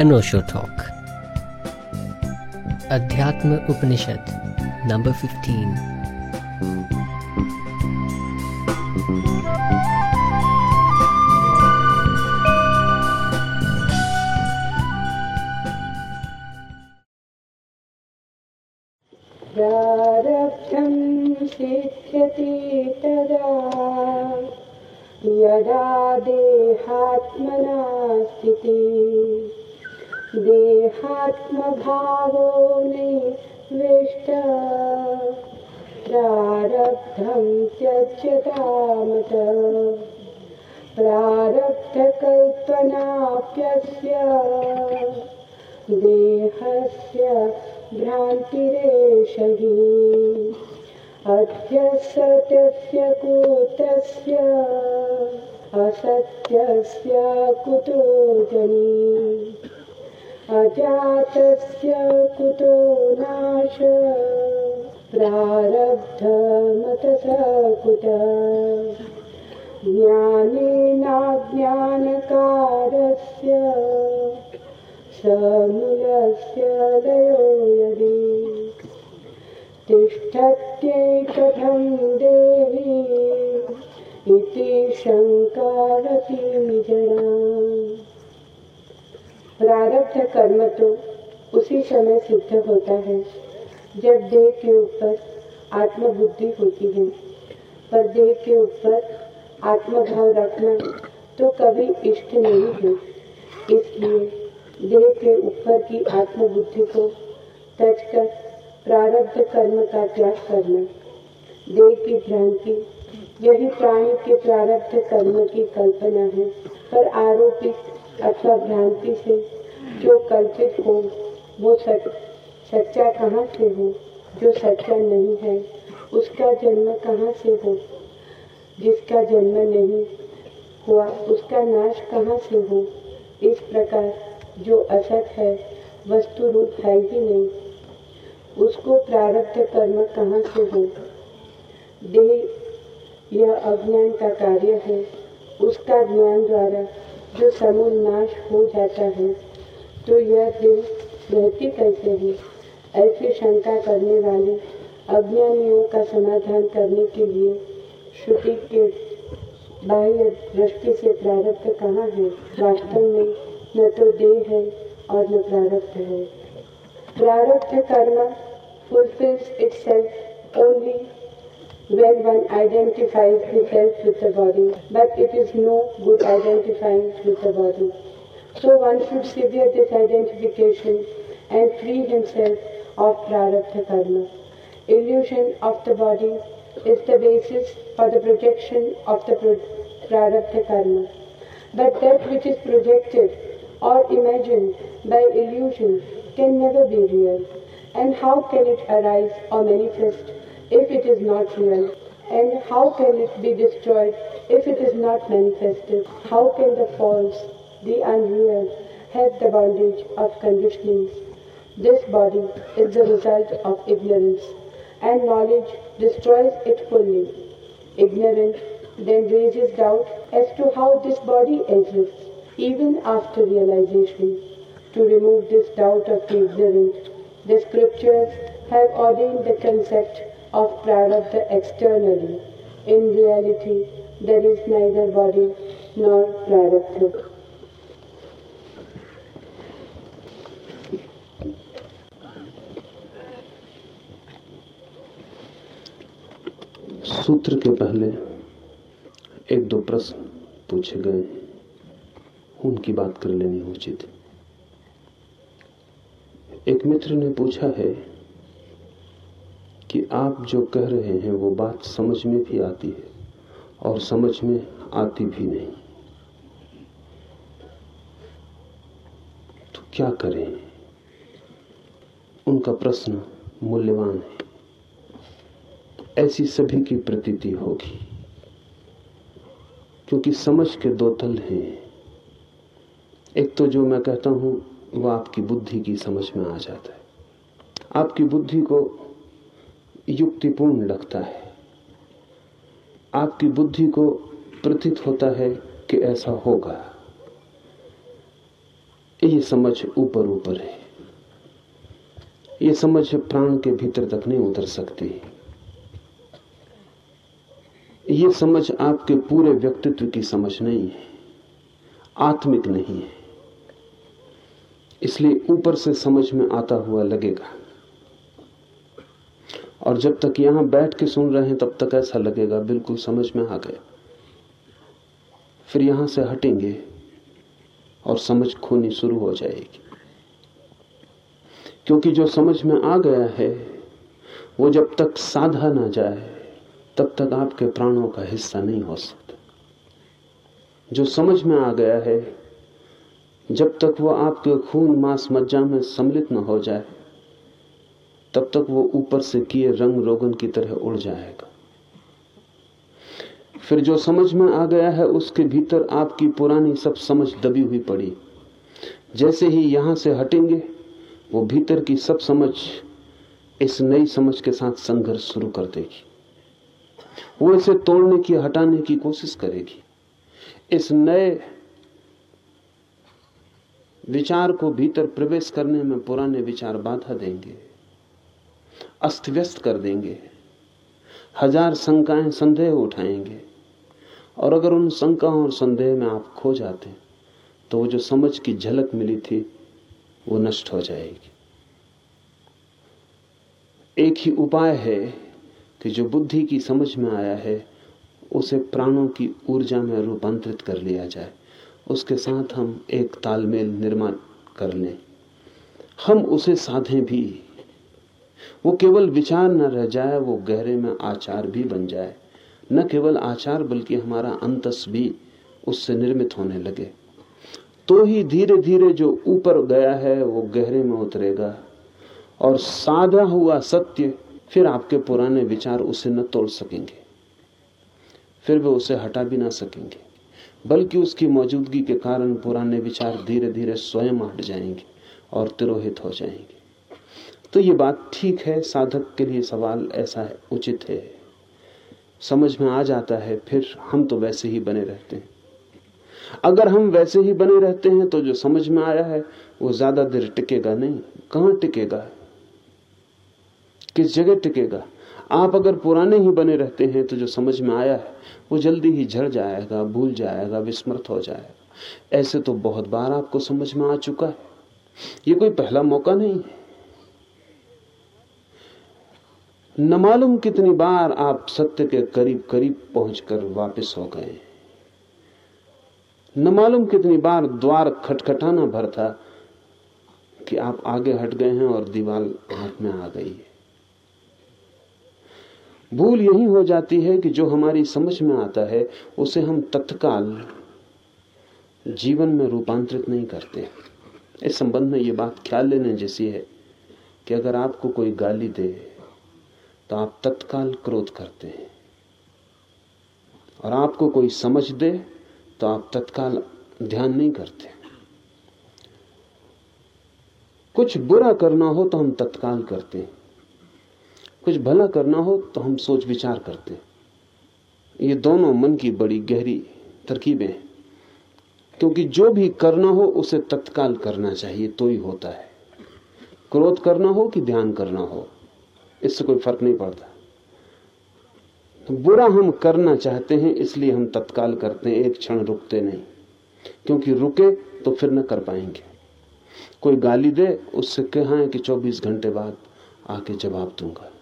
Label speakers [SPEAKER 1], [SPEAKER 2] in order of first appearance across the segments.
[SPEAKER 1] अनोशो talk अध्यात्म उपनिषद number
[SPEAKER 2] 15 अथवा भ्रांति से जो कल्पित हो, वो सच, सच्चा कहाँ से हो, जो सच्चा नहीं है, उसका जन्म कहाँ से हो? जिसका जन्म नहीं हुआ, उसका नाश कहाँ से हो? इस प्रकार जो असत है, वस्तु रूप है ही नहीं। उसको प्रारब्ध कर्म कहाँ से हो? देह, यह अज्ञान का कार्य है। उसका ज्ञान द्वारा जो समूल नाश हो जाता है तो यह देह रहती कैसे है? ऐसी शंका करने वाले अज्ञानियों का समाधान करने के लिए श्रुति के बाह्य दृष्टि से प्रारब्ध कहाँ है? वास्तव में न तो देह है और न प्रारब्ध है। प्रारब्ध कर्म fulfills itself only when one identifies the self with the body, but it is no good identifying with the body. So one should sever this identification and free himself of prarabdha karma. Illusion of the body is the basis for the projection of the prarabdha karma. But that which is projected or imagined by illusion can never be real. And how can it arise or manifest if it is not real? And how can it be destroyed if it is not manifested? How can the false, the unreal, have the bondage of conditionings? This body is the result of ignorance, and knowledge destroys it fully. Ignorance then raises doubt as to how this body exists, even after realization. To remove this doubt of the ignorant, the scriptures have ordained the concept of prarabdha externally. In reality, there is neither body nor prarabdha.
[SPEAKER 3] सूत्र के पहले एक दो प्रश्न पूछे गए उनकी बात कर लेनी उचित एक मित्र ने पूछा है कि आप जो कह रहे हैं वो बात समझ में भी आती है और समझ में आती भी नहीं। तो क्या करें? उनका प्रश्न मूल्यवान है। ऐसी सभी की प्रतीति होगी। क्योंकि समझ के दो तल हैं। एक तो जो मैं कहता हूँ, वो आपकी बुद्धि की समझ में आ जाता है। आपकी बुद्धि को युक्तिपूर्ण लगता है। आपकी बुद्धि को प्रतीत होता है कि ऐसा होगा। ये समझ ऊपर ऊपर है। ये समझ प्राण के भीतर तक नहीं उतर सकती। ये समझ आपके पूरे व्यक्तित्व की समझ नहीं है। आत्मिक नहीं है। इसलिए ऊपर से समझ में आता हुआ लगेगा। और जब तक यहाँ बैठ के सुन रहे हैं, तब तक ऐसा लगेगा, बिल्कुल समझ में आ गया। फिर यहाँ से हटेंगे और समझ खोनी शुरू हो जाएगी। क्योंकि जो समझ में आ गया है, वो जब तक साधा ना जाए, तब तक आपके प्राणों का हिस्सा नहीं हो सकता। जो समझ में आ गया है, जब तक वो आपके खून मांस मज्जा में सम्मिलित न हो जाए तब तक वो ऊपर से किए रंग रोगन की तरह उड़ जाएगा। फिर जो समझ में आ गया है, उसके भीतर आपकी पुरानी सब समझ दबी हुई पड़ी। जैसे ही यहाँ से हटेंगे, वो भीतर की सब समझ इस नई समझ के साथ संघर्ष शुरू कर देगी। वो इसे तोड़ने की, हटाने की कोशिश करेगी। इस नए विचार को भीतर प्रवेश करने में पुराने विचार बाधा देंगे। अस्त व्यस्त कर देंगे। हज़ार शंकाएँ संदेह उठाएँगे। और अगर उन शंकाओं और संदेह में आप खो जाते तो वो जो समझ की झलक मिली थी, वो नष्ट हो जाएगी। एक ही उपाय है कि जो बुद्धि की समझ में आया है, उसे प्राणों की ऊर्जा में रूपांतरित कर लिया जाए। उसके साथ हम एक तालमेल निर्माण कर लें। हम उसे साधें भी। वो केवल विचार न रह जाए, वो गहरे में आचार भी बन जाए। न केवल आचार, बल्कि हमारा अंतस भी उससे निर्मित होने लगे। तो ही धीरे धीरे जो ऊपर गया है, वो गहरे में उतरेगा। और साधा हुआ सत्य, फिर आपके पुराने विचार उसे न तोड़ सकेंगे। फिर वे उसे हटा भी ना सकेंगे। बल्कि उसकी मौजूदगी के कारण पुराने विचार धीरे धीरे स्वयं हट जाएँगे और तिरोहित हो जाएँगे। तो ये बात ठीक है, साधक के लिए सवाल ऐसा है, उचित है। समझ में आ जाता है, फिर हम तो वैसे ही बने रहते हैं। अगर हम वैसे ही बने रहते हैं तो जो समझ में आया है, वो ज़्यादा देर टिकेगा नहीं। कहाँ टिकेगा? किस जगह टिकेगा? आप अगर पुराने ही बने रहते हैं तो जो समझ में आया है, वो जल्दी ही झड़ जाएगा, भूल जाएगा, विस्मृत हो जाएगा। ऐसे तो बहुत बार आपको समझ में आ चुका है। ये कोई पहला मौका नहीं है। न मालूम कितनी बार आप सत्य के करीब करीब पहुंचकर वापस हो गए। न मालूम कितनी बार द्वार खटखटाना भर था कि आप आगे हट गए हैं और दीवार हाथ में आ गई है। भूल यही हो जाती है कि जो हमारी समझ में आता है, उसे हम तत्काल जीवन में रूपांतरित नहीं करते। इस संबंध में ये बात ख्याल लेने जैसी है कि अगर आपको कोई गाली दे तो आप तत्काल क्रोध करते हैं। और आपको कोई समझ दे तो आप तत्काल ध्यान नहीं करते। कुछ बुरा करना हो तो हम तत्काल करते हैं। कुछ भला करना हो तो हम सोच विचार करते हैं। ये दोनों मन की बड़ी गहरी तरकीबें हैं। क्योंकि जो भी करना हो, उसे तत्काल करना चाहिए तो ही होता है। क्रोध करना हो कि ध्यान करना हो। इससे कोई फ़र्क नहीं पड़ता। तो बुरा हम करना चाहते हैं, इसलिए हम तत्काल करते हैं, एक क्षण रुकते नहीं। क्योंकि रुके तो फिर न कर पाएँगे। कोई गाली दे, उससे कहा है कि 24 घंटे बाद आके जवाब दूँगा।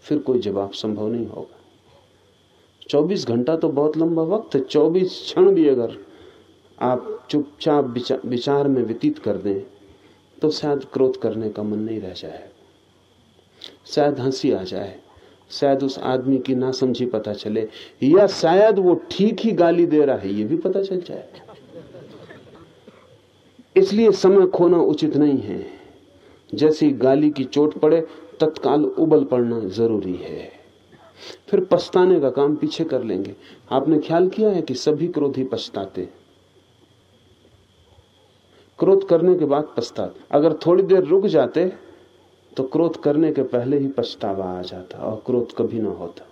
[SPEAKER 3] फिर कोई जवाब संभव नहीं होगा। 24 घंटा तो बहुत लंबा वक्त है। 24 क्षण भी अगर आप चुपचाप विचार में व्यतीत कर दें तो शायद क्रोध करने का मन नहीं रह जाएगा शायद हँसी आ जाए। शायद उस आदमी की ना समझी पता चले। या शायद वो ठीक ही गाली दे रहा है, ये भी पता चल जाए। इसलिए समय खोना उचित नहीं है। जैसी गाली की चोट पड़े, तत्काल उबल पड़ना ज़रूरी है। फिर पछताने का काम पीछे कर लेंगे। आपने ख्याल किया है कि सभी क्रोधी पछताते क्रोध करने के बाद पछताते। अगर थोड़ी देर रुक जाते तो क्रोध करने के पहले ही पछतावा आ जाता और क्रोध कभी ना होता।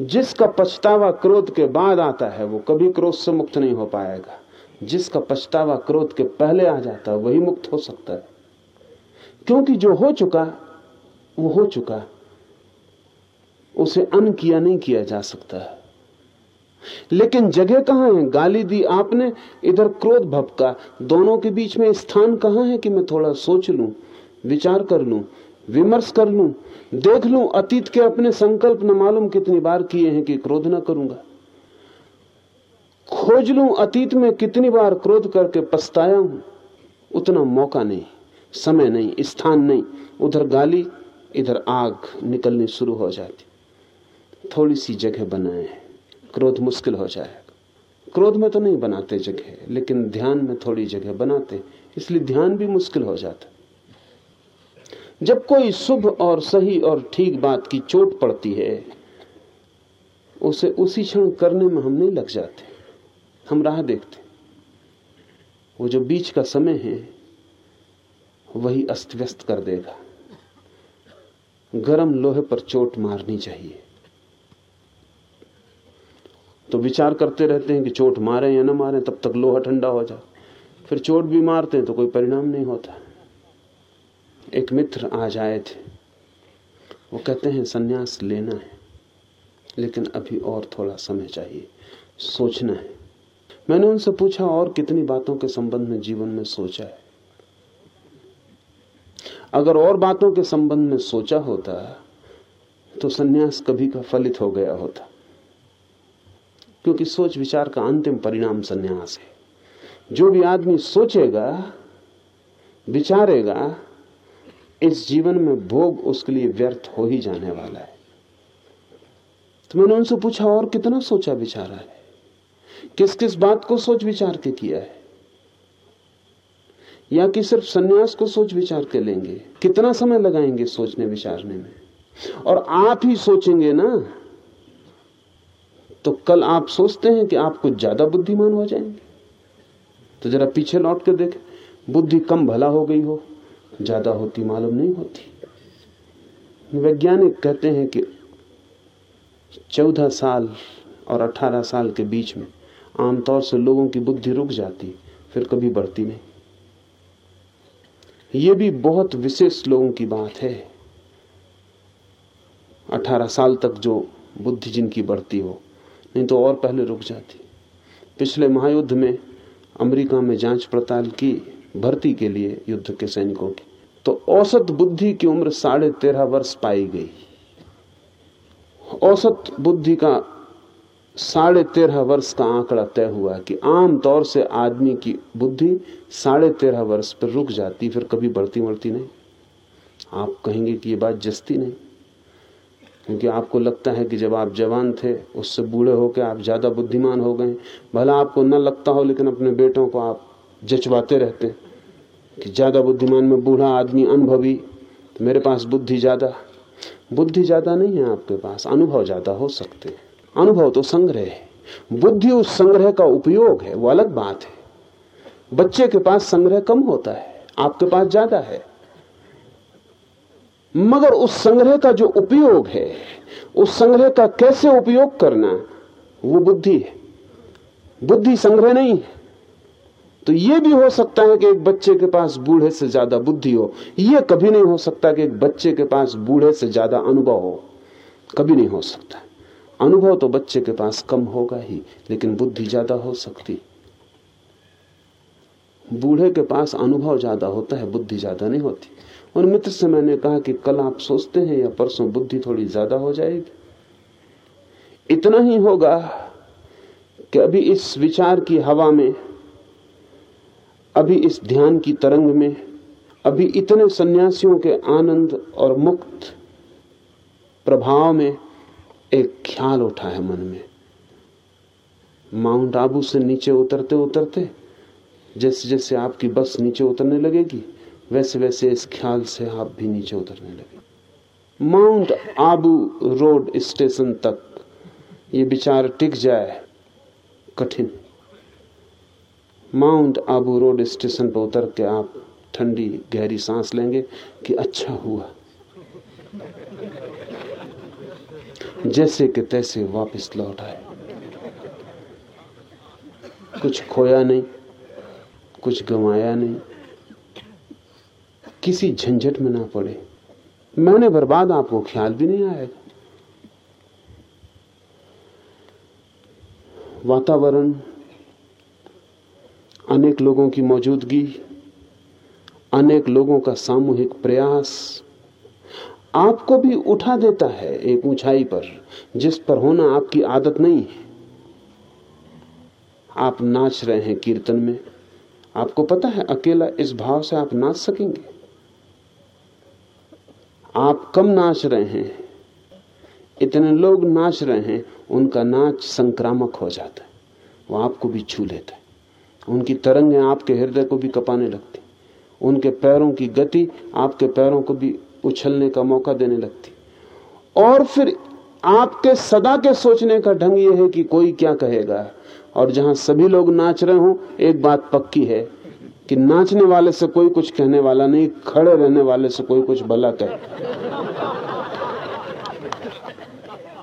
[SPEAKER 3] जिसका पछतावा क्रोध के बाद आता है, वो कभी क्रोध से मुक्त नहीं हो पाएगा। जिसका पछतावा क्रोध के पहले आ जाता है वही मुक्त हो सकता है। क्योंकि जो हो चुका, वो हो चुका। उसे अन किया, नहीं किया जा सकता। है लेकिन जगह कहाँ है? गाली दी आपने, इधर क्रोध भपका। दोनों के बीच में स्थान कहाँ है कि मैं थोड़ा सोच लूँ, विचार कर लूँ, विमर्श कर लूँ, देख लूँ, अतीत के अपने संकल्प न मालूम कितनी बार किए हैं कि क्रोध न करूँगा। खोज लूँ, अतीत में कितनी बार क्रोध करके पछताया हूँ। उतना मौका नहीं, समय नहीं, स्थान नहीं। उधर गाली, इधर आग निकलनी शुरू हो जाती। थोड़ी सी जगह बनाए क्रोध मुश्किल हो जाएगा क्रोध में तो नहीं बनाते जगह, लेकिन ध्यान में थोड़ी जगह बनाते, इसलिए ध्यान भी मुश्किल हो जाता। जब कोई शुभ और सही और ठीक बात की चोट पड़ती है, उसे उसी क्षण करने में हम नहीं लग जाते, हम राह देखते। वो जो बीच का समय है, वही अस्त व्यस्त कर देगा। गरम लोहे पर चोट मारनी चाहिए। तो विचार करते रहते हैं कि चोट मारे या ना मारे, तब तक लोहा ठंडा हो जाए। फिर चोट भी मारते हैं तो कोई परिणाम नहीं होता। एक मित्र आज आए थे। वो कहते हैं, सन्यास लेना है, लेकिन अभी और थोड़ा समय चाहिए, सोचना है। मैंने उनसे पूछा, और कितनी बातों के संबंध में जीवन में सोचा है? अगर और बातों के संबंध में सोचा होता तो सन्यास कभी का फलित हो गया होता। क्योंकि सोच विचार का अंतिम परिणाम सन्यास है। जो भी आदमी सोचेगा, विचारेगा, इस जीवन में भोग उसके लिए व्यर्थ हो ही जाने वाला है। तो मैंने उनसे पूछा, और कितना सोचा विचारा है? किस किस बात को सोच विचार के किया है? या कि सिर्फ़ सन्यास को सोच विचार के लेंगे? कितना समय लगाएँगे सोचने विचारने में? और आप ही सोचेंगे ना तो कल आप सोचते हैं कि आप कुछ ज़्यादा बुद्धिमान हो जाएँगे। तो जरा पीछे लौट कर देखें, बुद्धि कम भला हो गई हो, ज़्यादा होती मालूम नहीं होती। वैज्ञानिक कहते हैं कि चौदह साल और अठारह साल के बीच में आमतौर से लोगों की बुद्धि रुक जाती, फिर कभी बढ़ती नहीं। ये भी बहुत विशेष लोगों की बात है। अठारह साल तक जो बुद्धि जिनकी बढ़ती हो नहीं तो और पहले रुक जाती। पिछले महायुद्ध में अमेरिका में जाँच पड़ताल की, भर्ती के लिए युद्ध के सैनिकों की। तो औसत बुद्धि की उम्र साढ़े तेरह वर्ष पाई गई। औसत बुद्धि का साढ़े तेरह वर्ष का आंकड़ा तय हुआ कि आम तौर से आदमी की बुद्धि साढ़े तेरह वर्ष पर रुक जाती, फिर कभी बढ़ती बढ़ती नहीं। आप कहेंगे कि ये बात जस्ती नहीं। क्योंकि आपको लगता है कि जब आप जवान थे, उससे बूढ़े होकर आप ज़्यादा बुद्धिमान हो गए। भला आपको न लगता हो, लेकिन अपने बेटों को आप जचवाते रहते कि ज़्यादा बुद्धिमान में बूढ़ा आदमी अनुभवी तो मेरे पास बुद्धि ज़्यादा। बुद्धि ज़्यादा नहीं है आपके पास, अनुभव ज़्यादा हो सकते हैं। अनुभव तो संग्रह है। बुद्धि उस संग्रह का उपयोग है, वो अलग बात है। बच्चे के पास संग्रह कम होता है, आपके पास ज़्यादा है। मगर उस संग्रह का जो उपयोग है, उस संग्रह का कैसे उपयोग करना, वो बुद्धि है। बुद्धि संग्रह नहीं है। तो यह भी हो सकता है कि एक बच्चे के पास बूढ़े से ज़्यादा बुद्धि हो। यह कभी नहीं हो सकता कि एक बच्चे के पास बूढ़े से ज़्यादा अनुभव हो। कभी नहीं हो सकता। अनुभव तो बच्चे के पास कम होगा ही, लेकिन बुद्धि ज़्यादा हो सकती। बूढ़े के पास अनुभव ज़्यादा होता है, बुद्धि ज़्यादा नहीं होती। और मित्र से मैंने कहा कि कल आप सोचते हैं या परसों बुद्धि थोड़ी ज़्यादा हो जाएगी। इतना ही होगा कि अभी इस विचार की हवा में, अभी इस ध्यान की तरंग में, अभी इतने सन्यासियों के आनंद और मुक्त प्रभाव में एक ख्याल उठा है मन में। माउंट आबू से नीचे उतरते उतरते जैसे जैसे आपकी बस नीचे उतरने लगेगी वैसे वैसे इस ख्याल से आप भी नीचे उतरने लगे। माउंट आबू रोड स्टेशन तक ये विचार टिक जाए, कठिन। माउंट आबू रोड स्टेशन पर उतर के आप ठंडी, गहरी सांस लेंगे कि अच्छा हुआ। जैसे कि तैसे वापस लौट आए। कुछ खोया नहीं, कुछ गंवाया नहीं। किसी झंझट में ना पड़े। मैंने बर्बाद आपको ख्याल भी नहीं आएगा वातावरण, अनेक लोगों की मौजूदगी, अनेक लोगों का सामूहिक प्रयास, आपको भी उठा देता है एक ऊंचाई पर, जिस पर होना आपकी आदत नहीं है। आप नाच रहे हैं कीर्तन में। आपको पता है, अकेला इस भाव से आप नाच सकेंगे। आप कम नाच रहे हैं। इतने लोग नाच रहे हैं, उनका नाच संक्रामक हो जाता है। वो आपको भी छू लेता है। उनकी तरंगें आपके हृदय को भी कपाने लगती। उनके पैरों की गति आपके पैरों को भी उछलने का मौका देने लगती। और फिर आपके सदा के सोचने का ढंग यह है कि कोई क्या कहेगा। और जहाँ सभी लोग नाच रहे हो, एक बात पक्की है कि नाचने वाले से कोई कुछ कहने वाला नहीं, खड़े रहने वाले से कोई कुछ भला कहे।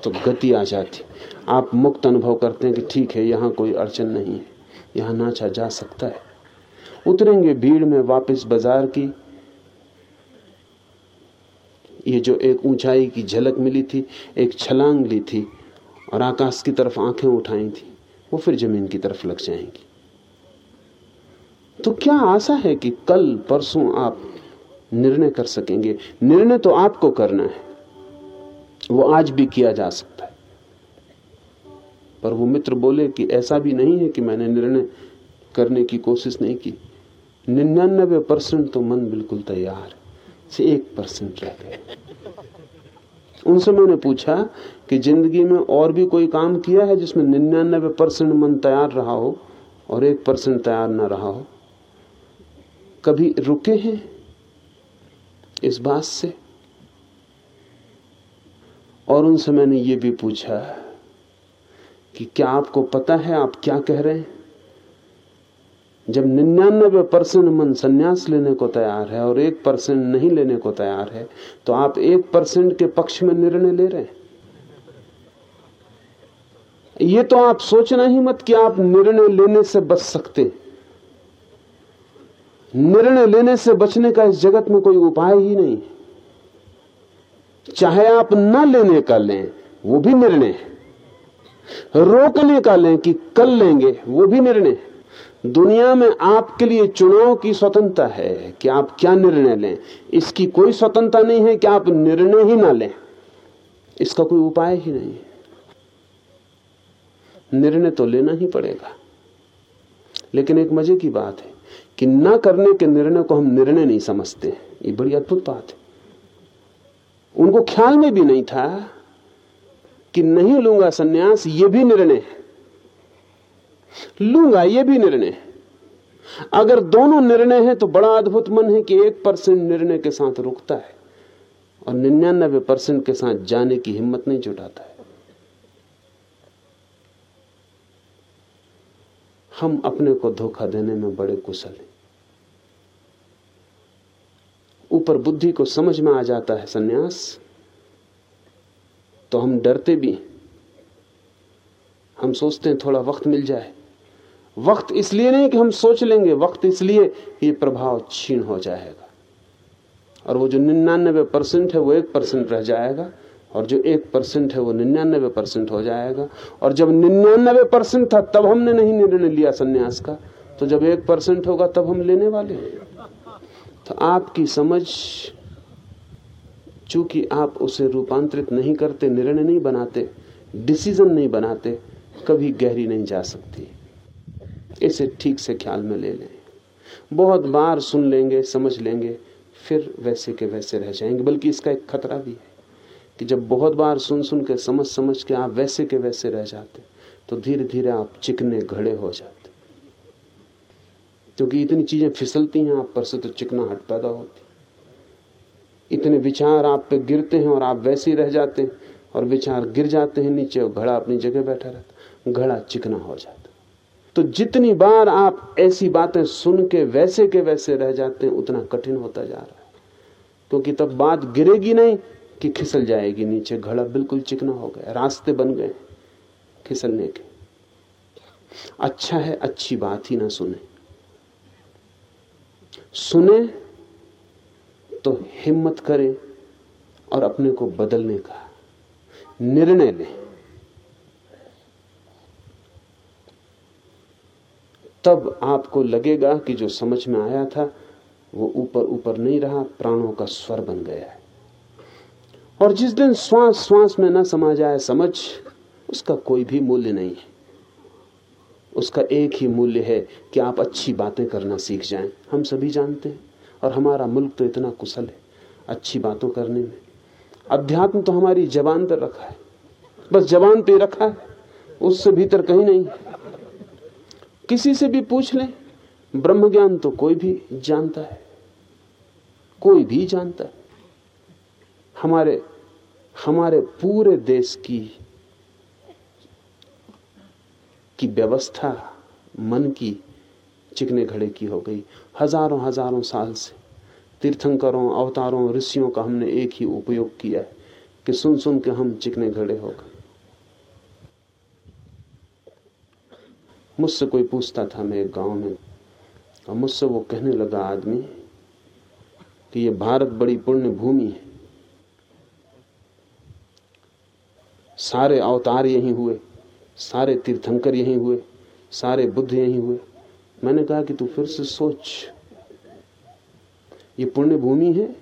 [SPEAKER 3] तो गति आ जाती। आप मुक्त अनुभव करते हैं कि ठीक है, यहाँ कोई अड़चन नहीं है। यहाँ नाचा जा सकता है। उतरेंगे भीड़ में वापस बाज़ार की। ये जो एक ऊंचाई की झलक मिली थी, एक छलांग ली थी और आकाश की तरफ़ आँखें उठाई थी, वो फिर ज़मीन की तरफ़ लग जाएँगी। तो क्या आशा है कि कल परसों आप निर्णय कर सकेंगे? निर्णय तो आपको करना है। वो आज भी किया जा सकता है। पर वो मित्र बोले कि ऐसा भी नहीं है कि मैंने निर्णय करने की कोशिश नहीं की। निन्यानबे परसेंट तो मन बिल्कुल तैयार से एक परसेंट रह गए उनसे मैंने पूछा कि ज़िंदगी में और भी कोई काम किया है जिसमें निन्यानबे परसेंट मन तैयार रहा हो और एक परसेंट तैयार ना रहा हो? कभी रुके हैं इस बात से? और उनसे मैंने ये भी पूछा कि क्या आपको पता है आप क्या कह रहे हैं? जब निन्यानबे परसेंट मन संन्यास लेने को तैयार है और एक परसेंट नहीं लेने को तैयार है तो आप एक परसेंट के पक्ष में निर्णय ले रहे हैं। ये तो आप सोचना ही मत कि आप निर्णय लेने से बच सकते निर्णय लेने से बचने का इस जगत में कोई उपाय ही नहीं चाहे आप न लेने का लें, वो भी निर्णय रोकने का लें कि कल लेंगे, वो भी निर्णय दुनिया में आपके लिए चुनाव की स्वतंत्रता है कि आप क्या निर्णय लें। इसकी कोई स्वतंत्रता नहीं है कि आप निर्णय ही ना लें। इसका कोई उपाय ही नहीं है। निर्णय तो लेना ही पड़ेगा। लेकिन एक मज़े की बात है कि ना करने के निर्णय को हम निर्णय नहीं समझते ये बड़ी अद्भुत बात है। उनको ख्याल में भी नहीं था कि नहीं लूँगा सन्यास, ये भी निर्णय है। लूँगा, ये भी निर्णय अगर दोनों निर्णय है तो बड़ा अद्भुत मन है कि एक परसेंट निर्णय के साथ रुकता है और निन्यानबे परसेंट के साथ जाने की हिम्मत नहीं जुटाता है। हम अपने को धोखा देने में बड़े कुशल हैं। ऊपर बुद्धि को समझ में आ जाता है सन्यास तो हम डरते भी हम सोचते हैं थोड़ा वक्त मिल जाए। वक्त इसलिए नहीं कि हम सोच लेंगे, वक्त इसलिए ये प्रभाव छीन हो जाएगा। और वो जो निन्यानबे परसेंट है, वो एक परसेंट रह जाएगा, और जो एक परसेंट है, वो निन्यानबे परसेंट हो जाएगा। और जब निन्यानबे परसेंट था, तब हमने नहीं निर्णय लिया संन्यास का तो जब एक परसेंट होगा, तब हम लेने वाले तो आपकी समझ, चूँकि आप उसे रूपांतरित नहीं करते, निर्णय नहीं बनाते डिसीज़न नहीं बनाते, कभी गहरी नहीं जा सकती। इसे ठीक से ख्याल में ले लें। बहुत बार सुन लेंगे, समझ लेंगे, फिर वैसे के वैसे रह जाएँगे। बल्कि इसका एक खतरा भी है कि जब बहुत बार सुन सुन के, समझ समझ के आप वैसे के वैसे रह जाते तो धीरे धीरे आप चिकने घड़े हो जाते। क्योंकि इतनी चीज़ें फिसलती हैं आप पर से तो चिकनाहट पैदा होती इतने विचार आप पे गिरते हैं और आप वैसे ही रह जाते हैं और विचार गिर जाते हैं नीचे और घड़ा अपनी जगह बैठा रहता घड़ा चिकना हो जाता तो जितनी बार आप ऐसी बातें सुन के वैसे के वैसे रह जाते हैं, उतना कठिन होता जा रहा है। क्योंकि तब बात गिरेगी नहीं कि खिसल जाएगी नीचे। घड़ा बिल्कुल चिकना हो गया, रास्ते बन गए खिसलने के। अच्छा है, अच्छी बात ही ना सुने। सुने तो हिम्मत करें और अपने को बदलने का निर्णय लें। तब आपको लगेगा कि जो समझ में आया था, वो ऊपर ऊपर नहीं रहा, प्राणों का स्वर बन गया है। और जिस दिन श्वास श्वास में ना समा जाए समझ, उसका कोई भी मूल्य नहीं है। उसका एक ही मूल्य है कि आप अच्छी बातें करना सीख जाएँ। हम सभी जानते हैं, और हमारा मुल्क तो इतना कुशल है अच्छी बातों करने में। अध्यात्म तो हमारी जबान पर रखा है, बस जबान पे रखा है, उससे भीतर कहीं नहीं किसी से भी पूछ लें ब्रह्म ज्ञान तो कोई भी जानता है, कोई भी जानता है। हमारे हमारे पूरे देश की की व्यवस्था मन की चिकने घड़े की हो गई। हज़ारों हज़ारों साल से तीर्थंकरों, अवतारों, ऋषियों का हमने एक ही उपयोग किया है कि सुन सुन के हम चिकने घड़े हो गए। मुझसे कोई पूछता था, मैं एक गाँव में, और मुझसे वो कहने लगा, आदमी, कि ये भारत बड़ी पुण्य भूमि है। सारे अवतार यहीं हुए। सारे तीर्थंकर यहीं हुए, सारे बुद्ध यहीं हुए। मैंने कहा कि तू फिर से सोच, ये पुण्य भूमि है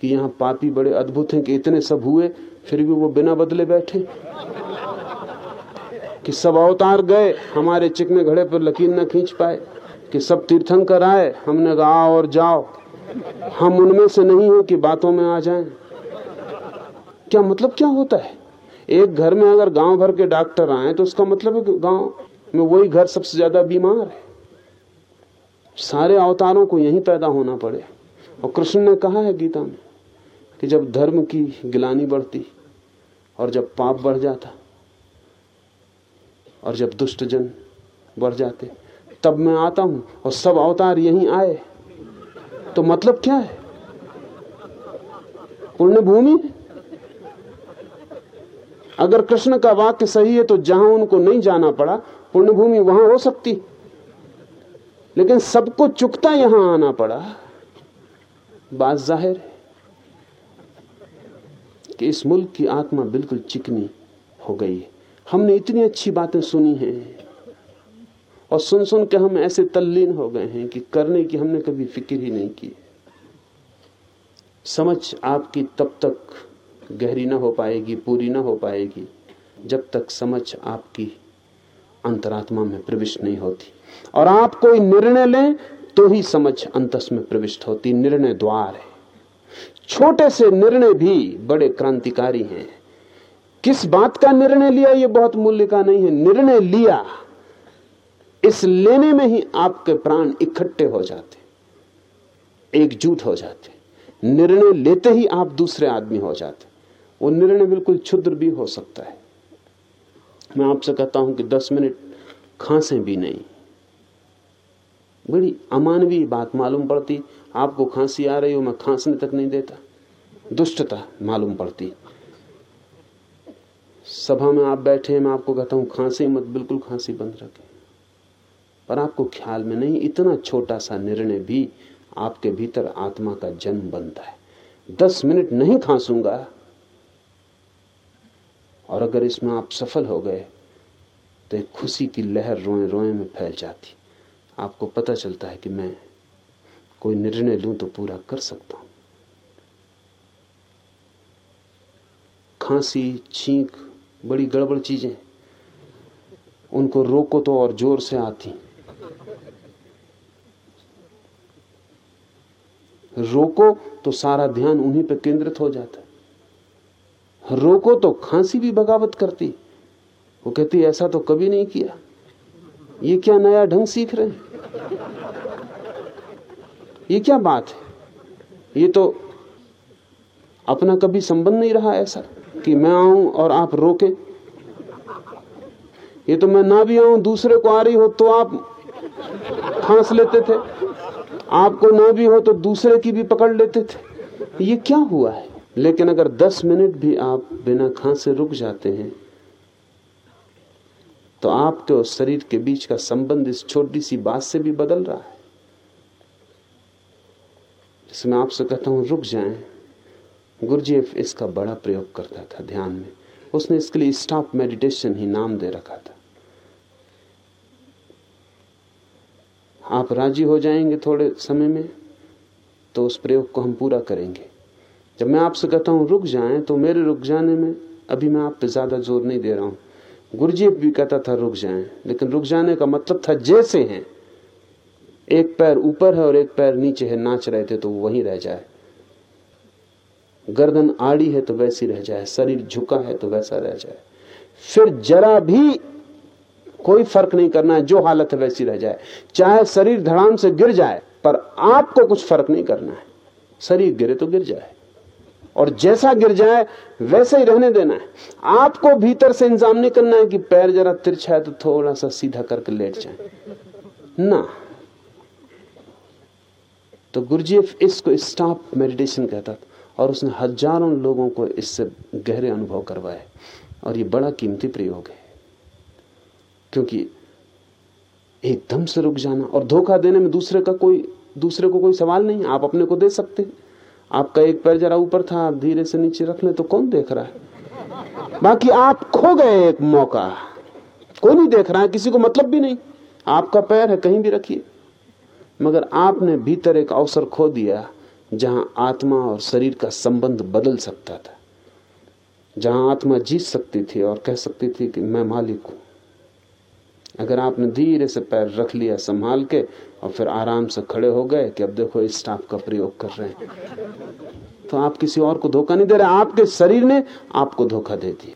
[SPEAKER 3] कि यहाँ पापी बड़े अद्भुत हैं कि इतने सब हुए, फिर भी वो बिना बदले बैठे। कि सब अवतार गए, हमारे चिकने घड़े पर लकीर न खींच पाए। कि सब तीर्थंकर आए, हमने कहा और जाओ। हम उनमें से नहीं हो कि बातों में आ जाएँ। क्या मतलब क्या होता है? एक घर में अगर गाँव भर के डॉक्टर आए तो उसका मतलब है कि गाँव में वही घर सबसे ज़्यादा बीमार है। सारे अवतारों को यहीं पैदा होना पड़े। और कृष्ण ने कहा है गीता में कि जब धर्म की गिलानी बढ़ती और जब पाप बढ़ जाता और जब दुष्ट जन बढ़ जाते, तब मैं आता हूँ और सब अवतार यहीं आए। तो मतलब क्या है? पुण्य भूमि अगर कृष्ण का वाक्य सही है तो जहाँ उनको नहीं जाना पड़ा पुण्य भूमि वहाँ हो सकती। लेकिन सबको चुकता यहाँ आना पड़ा। बात ज़ाहिर है कि इस मुल्क की आत्मा बिल्कुल चिकनी हो गई है। हमने इतनी अच्छी बातें सुनी हैं और सुन सुन के हम ऐसे तल्लीन हो गए हैं कि करने की हमने कभी फ़िक्र ही नहीं की। समझ आपकी तब तक गहरी ना हो पाएगी, पूरी ना हो पाएगी, जब तक समझ आपकी अंतरात्मा में प्रविष्ट नहीं होती। और आप कोई निर्णय लें तो ही समझ अंतस में प्रविष्ट होती। निर्णय द्वार है। छोटे से निर्णय भी बड़े क्रांतिकारी हैं। किस बात का निर्णय लिया, ये बहुत मूल्य का नहीं है। निर्णय लिया, इस लेने में ही आपके प्राण इकट्ठे हो जाते, एकजुट हो जाते। निर्णय लेते ही आप दूसरे आदमी हो जाते। वो निर्णय बिल्कुल क्षुद्र भी हो सकता है। मैं आपसे कहता हूँ कि दस मिनट खांसे भी नहीं। बड़ी अमानवीय बात मालूम पड़ती, आपको खांसी आ रही हो, मैं खांसने तक नहीं देता। दुष्टता मालूम पड़ती। सभा में आप बैठे हैं, मैं आपको कहता हूँ, खांसी मत, बिल्कुल खांसी बंद रखें। पर आपको ख्याल में नहीं, इतना छोटा सा निर्णय भी आपके भीतर आत्मा का जन्म बनता है। दस मिनट नहीं खांसूँगा और अगर इसमें आप सफल हो गए तो एक खुशी की लहर रोए रोए में फैल जाती। आपको पता चलता है कि मैं कोई निर्णय लूँ तो पूरा कर सकता हूँ। खांसी, छींक, बड़ी गड़बड़ चीज़ें, उनको रोको तो और ज़ोर से आती। रोको तो सारा ध्यान उन्हीं पर केंद्रित हो जाता रोको तो खांसी भी बगावत करती। वो कहती, ऐसा तो कभी नहीं किया। ये क्या नया ढंग सीख रहे हैं? ये क्या बात है? ये तो अपना कभी संबंध नहीं रहा ऐसा कि मैं आऊँ और आप रोके। ये तो मैं ना भी आऊँ, दूसरे को आ रही हो तो आप फांस लेते थे। आपको ना भी हो तो दूसरे की भी पकड़ लेते थे। ये क्या हुआ है? लेकिन अगर 10 मिनट भी आप बिना खांसे रुक जाते हैं तो आपके और शरीर के बीच का संबंध इस छोटी सी बात से भी बदल रहा है। जैसे मैं आपसे कहता हूँ, रुक जाएँ। गुरुजीएफ इसका बड़ा प्रयोग करता था ध्यान में। उसने इसके लिए स्टॉप मेडिटेशन ही नाम दे रखा था। आप राज़ी हो जाएँगे थोड़े समय में तो उस प्रयोग को हम पूरा करेंगे। जब मैं आपसे कहता हूँ, रुक जाएँ तो मेरे रुक जाने में अभी मैं आप पे ज़्यादा ज़ोर नहीं दे रहा हूँ। गुरुजी भी कहता था, रुक जाएँ, लेकिन रुक जाने का मतलब था, जैसे हैं। एक पैर ऊपर है और एक पैर नीचे है, नाच रहे थे तो वहीं रह जाए। गर्दन आड़ी है तो वैसी रह जाए, शरीर झुका है तो वैसा रह जाए। फिर जरा भी कोई फ़र्क नहीं करना है, जो हालत है वैसी रह जाए। चाहे शरीर धड़ाम से गिर जाए, पर आपको कुछ फ़र्क नहीं करना है। शरीर गिरे तो गिर जाए। और जैसा गिर जाए, वैसे ही रहने देना है। आपको भीतर से इंतज़ाम नहीं करना है कि पैर जरा तिरछा है तो थोड़ा सा सीधा करके लेट जाए। ना। तो गुरुजीफ इसको स्टॉप मेडिटेशन कहता था और उसने हज़ारों लोगों को इससे गहरे अनुभव करवाए और ये बड़ा कीमती प्रयोग है। क्योंकि एकदम से रुक जाना और धोखा देने में दूसरे का कोई, दूसरे को कोई सवाल नहीं, आप अपने को दे सकते आपका एक पैर जरा ऊपर था, आप धीरे से नीचे रख ले तो कौन देख रहा है? बाकी आप खो गए एक मौका। कोई नहीं देख रहा है, किसी को मतलब भी नहीं। आपका पैर है, कहीं भी रखिए। मगर आपने भीतर एक अवसर खो दिया, जहाँ आत्मा और शरीर का संबंध बदल सकता था। जहाँ आत्मा जीत सकती थी और कह सकती थी कि मैं मालिक हूँ। अगर आपने धीरे से पैर रख लिया, संभाल के और फिर आराम से खड़े हो गए कि अब देखो इस स्टाफ का प्रयोग कर रहे हैं। तो आप किसी और को धोखा नहीं दे रहे, आपके शरीर ने आपको धोखा दे दिया।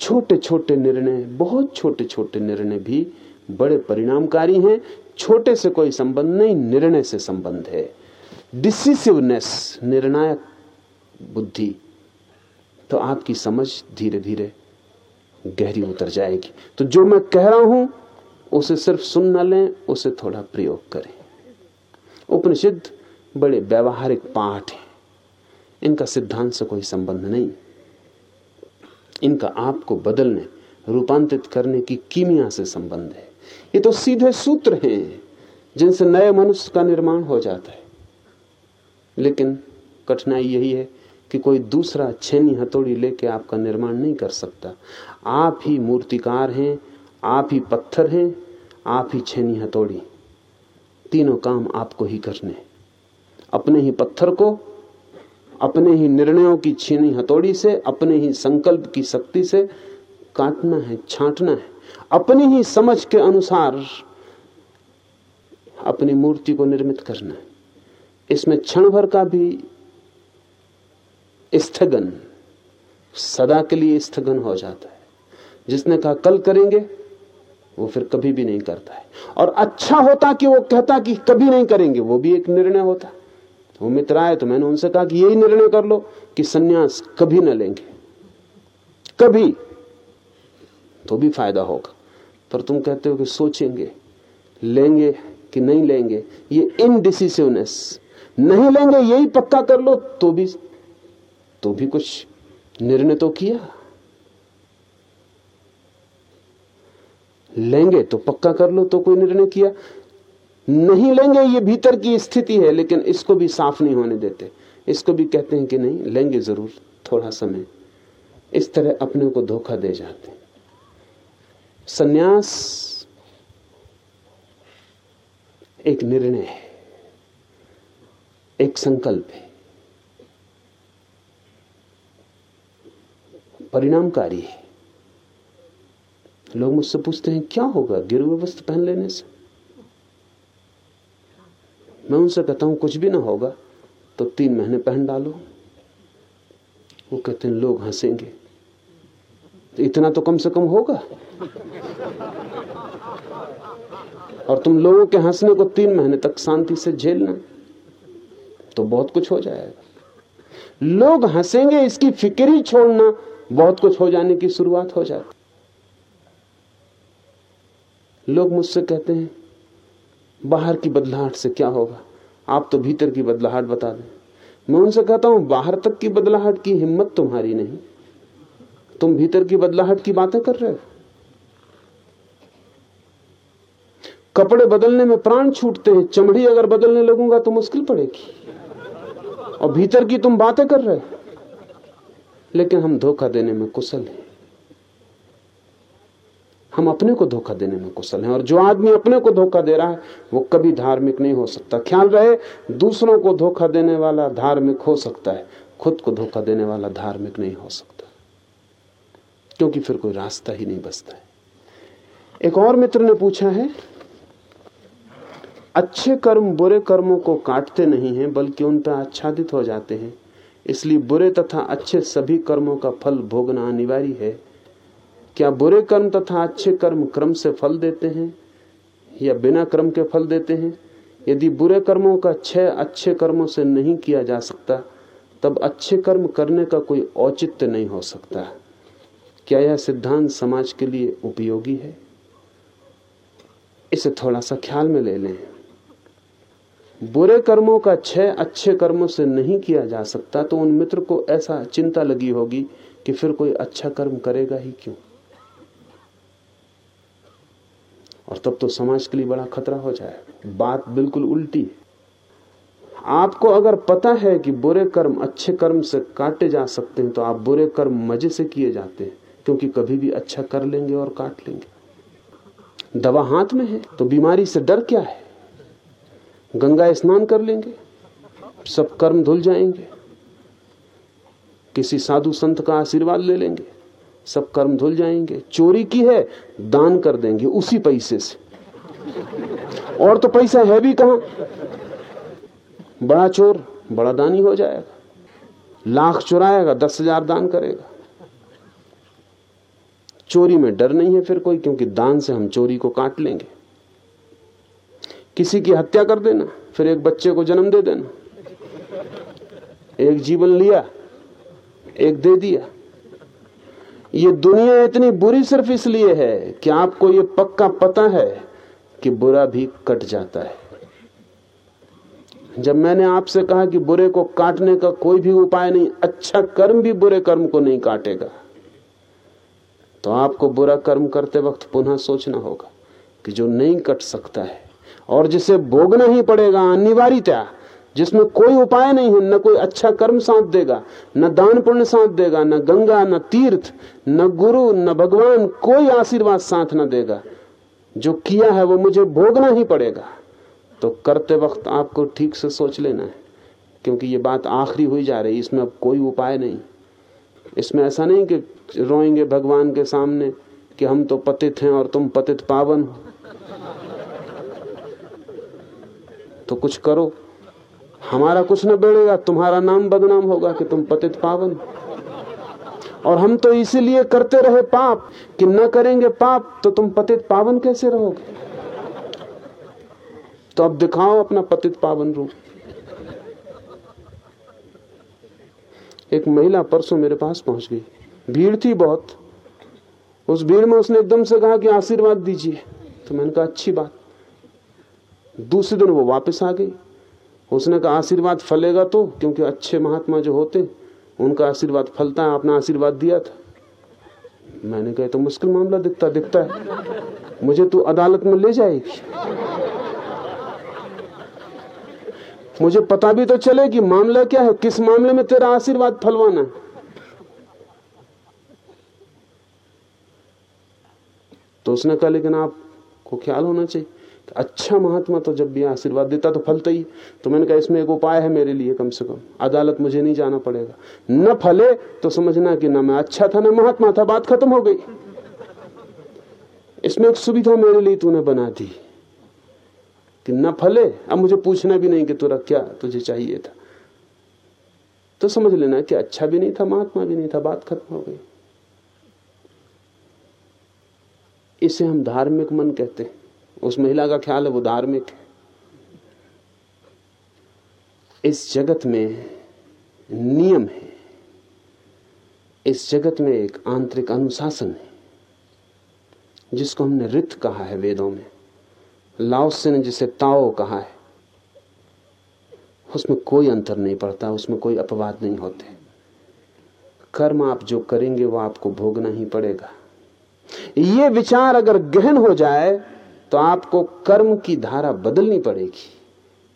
[SPEAKER 3] छोटे छोटे निर्णय, बहुत छोटे छोटे निर्णय भी बड़े परिणामकारी हैं। छोटे से कोई संबंध नहीं, निर्णय से संबंध है। डिसिसिवनेस, निर्णायक बुद्धि तो आपकी समझ धीरे धीरे गहरी उतर जाएगी। तो जो मैं कह रहा हूँ उसे सिर्फ़ सुन न लें, उसे थोड़ा प्रयोग करें। उपनिषद बड़े व्यवहारिक पाठ हैं। इनका सिद्धांत से कोई संबंध नहीं। इनका आपको बदलने, रूपांतरित करने की कीमिया से संबंध है। ये तो सीधे सूत्र हैं, जिनसे नए मनुष्य का निर्माण हो जाता है। लेकिन कठिनाई यही है कि कोई दूसरा छेनी हथौड़ी लेके आपका निर्माण नहीं कर सकता। आप ही मूर्तिकार हैं आप ही पत्थर हैं, आप ही छेनी हथौड़ी। तीनों काम आपको ही करने अपने ही पत्थर को, अपने ही निर्णयों की छीनी हथौड़ी से, अपने ही संकल्प की शक्ति से काटना है, छांटना है। अपनी ही समझ के अनुसार अपनी मूर्ति को निर्मित करना है। इसमें क्षण भर का भी स्थगन, सदा के लिए स्थगन हो जाता है। जिसने कहा, कल करेंगे वो फिर कभी भी नहीं करता है। और अच्छा होता कि वो कहता कि कभी नहीं करेंगे, वो भी एक निर्णय होता। वो मित्र आए तो मैंने उनसे कहा कि यही निर्णय कर लो कि सन्यास कभी ना लेंगे। कभी। तो भी फ़ायदा होगा। पर तुम कहते हो कि सोचेंगे। लेंगे कि नहीं लेंगे? ये इनडिसिसिवनेस नहीं लेंगे, यही पक्का कर लो तो भी तो भी कुछ निर्णय तो किया। लेंगे तो पक्का कर लो तो कोई निर्णय किया। नहीं लेंगे, ये भीतर की स्थिति है, लेकिन इसको भी साफ़ नहीं होने देते। इसको भी कहते हैं कि नहीं, लेंगे ज़रूर, थोड़ा समय। इस तरह अपने को धोखा दे जाते सन्यास एक निर्णय है, एक संकल्प है। परिणामकारी है। लोग मुझसे पूछते हैं, क्या होगा? गिरुए वस्त्र पहन लेने से? मैं उनसे कहता हूँ, कुछ भी ना होगा तो तीन महीने पहन डालो। वो कहते हैं, लोग हंसेंगे। तो इतना तो कम से कम होगा। और तुम लोगों के हंसने को तीन महीने तक शांति से झेलना तो बहुत कुछ हो जाएगा। लोग हंसेंगे, इसकी फ़िक्र ही छोड़ना, बहुत कुछ हो जाने की शुरुआत हो जाती। लोग मुझसे कहते हैं, बाहर की बदलाहट से क्या होगा? आप तो भीतर की बदलाहट बता दें। मैं उनसे कहता हूँ, बाहर तक की बदलाहट की हिम्मत तुम्हारी नहीं। तुम भीतर की बदलाहट की बातें कर रहे हो। कपड़े बदलने में प्राण छूटते हैं, चमड़ी अगर बदलने लगूँगा तो मुश्किल पड़ेगी। और भीतर की तुम बातें कर रहे हो। लेकिन हम धोखा देने में कुशल हैं। हम अपने को धोखा देने में कुशल हैं, और जो आदमी अपने को धोखा दे रहा है, वो कभी धार्मिक नहीं हो सकता। ख्याल रहे, दूसरों को धोखा देने वाला धार्मिक हो सकता है, खुद को धोखा देने वाला धार्मिक नहीं हो सकता। क्योंकि फिर कोई रास्ता ही नहीं बचता है। एक और मित्र ने पूछा है, अच्छे कर्म बुरे कर्मों को काटते नहीं हैं, बल्कि उन पर आच्छादित हो जाते हैं। इसलिए बुरे तथा अच्छे सभी कर्मों का फल भोगना अनिवार्य है। क्या बुरे कर्म तथा अच्छे कर्म क्रम से फल देते हैं या बिना कर्म के फल देते हैं? यदि बुरे कर्मों का क्षय अच्छे कर्मों से नहीं किया जा सकता, तब अच्छे कर्म करने का कोई औचित्य नहीं हो सकता। क्या यह सिद्धांत समाज के लिए उपयोगी है? इसे थोड़ा सा ख्याल में ले लें। बुरे कर्मों का क्षय अच्छे कर्मों से नहीं किया जा सकता तो उन मित्र को ऐसा चिंता लगी होगी कि फिर कोई अच्छा कर्म करेगा ही क्यों? और तब तो समाज के लिए बड़ा खतरा हो जाएगा बात बिल्कुल उल्टी। आपको अगर पता है कि बुरे कर्म अच्छे कर्म से काटे जा सकते हैं तो आप बुरे कर्म मज़े से किए जाते हैं, क्योंकि कभी भी अच्छा कर लेंगे और काट लेंगे। दवा हाथ में है तो बीमारी से डर क्या है? गंगा स्नान कर लेंगे, सब कर्म धुल जाएँगे। किसी साधु संत का आशीर्वाद ले लेंगे। सब कर्म धुल जाएँगे। चोरी की है, दान कर देंगे उसी पैसे से। और तो पैसा है भी कहाँ? बड़ा चोर, बड़ा दानी हो जाएगा। लाख चुराएगा, दस हज़ार दान करेगा। चोरी में डर नहीं है फिर कोई, क्योंकि दान से हम चोरी को काट लेंगे। किसी की हत्या कर देना, फिर एक बच्चे को जन्म दे देना। एक जीवन लिया, एक दे दिया। ये दुनिया इतनी बुरी सिर्फ़ इसलिए है कि आपको ये पक्का पता है कि बुरा भी कट जाता है। जब मैंने आपसे कहा कि बुरे को काटने का कोई भी उपाय नहीं अच्छा कर्म भी बुरे कर्म को नहीं काटेगा तो आपको बुरा कर्म करते वक्त पुनः सोचना होगा कि जो नहीं कट सकता है और जिसे भोगना ही पड़ेगा, अनिवार्यता जिसमें कोई उपाय नहीं है, न कोई अच्छा कर्म साथ देगा, न दान पुण्य साथ देगा, न गंगा, न तीर्थ, न गुरु, न भगवान, कोई आशीर्वाद साथ न देगा। जो किया है वो मुझे भोगना ही पड़ेगा। तो करते वक्त आपको ठीक से सोच लेना है, क्योंकि ये बात आखिरी हुई जा रही है, इसमें अब कोई उपाय नहीं। इसमें ऐसा नहीं कि रोएँगे भगवान के सामने कि हम तो पतित हैं और तुम पतित पावन हो। तो कुछ करो। हमारा कुछ न बेड़ेगा तुम्हारा नाम बदनाम होगा कि तुम पतित पावन। और हम तो इसीलिए करते रहे पाप कि न करेंगे पाप तो तुम पतित पावन कैसे रहोगे? तो अब दिखाओ अपना पतित पावन रूप। एक महिला परसों मेरे पास पहुँच गई। भीड़ थी बहुत। उस भीड़ में उसने एकदम से कहा कि आशीर्वाद दीजिए। तो मैंने कहा, अच्छी बात। दूसरे दिन वो वापस आ गई। उसने कहा, आशीर्वाद फलेगा तो क्योंकि अच्छे महात्मा जो होते उनका आशीर्वाद फलता है, आपने आशीर्वाद दिया था। मैंने कहा तो मुश्किल मामला दिखता दिखता है। मुझे तू अदालत में ले जाएगी। मुझे पता भी तो चले कि मामला क्या है, किस मामले में तेरा आशीर्वाद फलवाना है? तो उसने कहा, लेकिन आपको ख्याल होना चाहिए। अच्छा महात्मा तो जब भी आशीर्वाद देता तो फलता ही। तो मैंने कहा, इसमें एक उपाय है मेरे लिए कम से कम। अदालत मुझे नहीं जाना पड़ेगा। न फले तो समझना कि ना मैं अच्छा था, ना महात्मा था, बात खत्म हो गई। इसमें एक सुविधा मेरे लिए तूने बना दी कि न फले। अब मुझे पूछना भी नहीं कि तुरा क्या तुझे चाहिए था। तो समझ लेना कि अच्छा भी नहीं था, महात्मा भी नहीं था, बात खत्म हो गई। इसे हम धार्मिक मन कहते हैं। उस महिला का ख्याल है, वो धार्मिक है। इस जगत में नियम है। इस जगत में एक आंतरिक अनुशासन है, जिसको हमने रित कहा है वेदों में। लाओस ने जिसे ताओ कहा है, उसमें कोई अंतर नहीं पड़ता, उसमें कोई अपवाद नहीं होते। कर्म आप जो करेंगे, वो आपको भोगना ही पड़ेगा। ये विचार अगर गहन हो जाए तो आपको कर्म की धारा बदलनी पड़ेगी।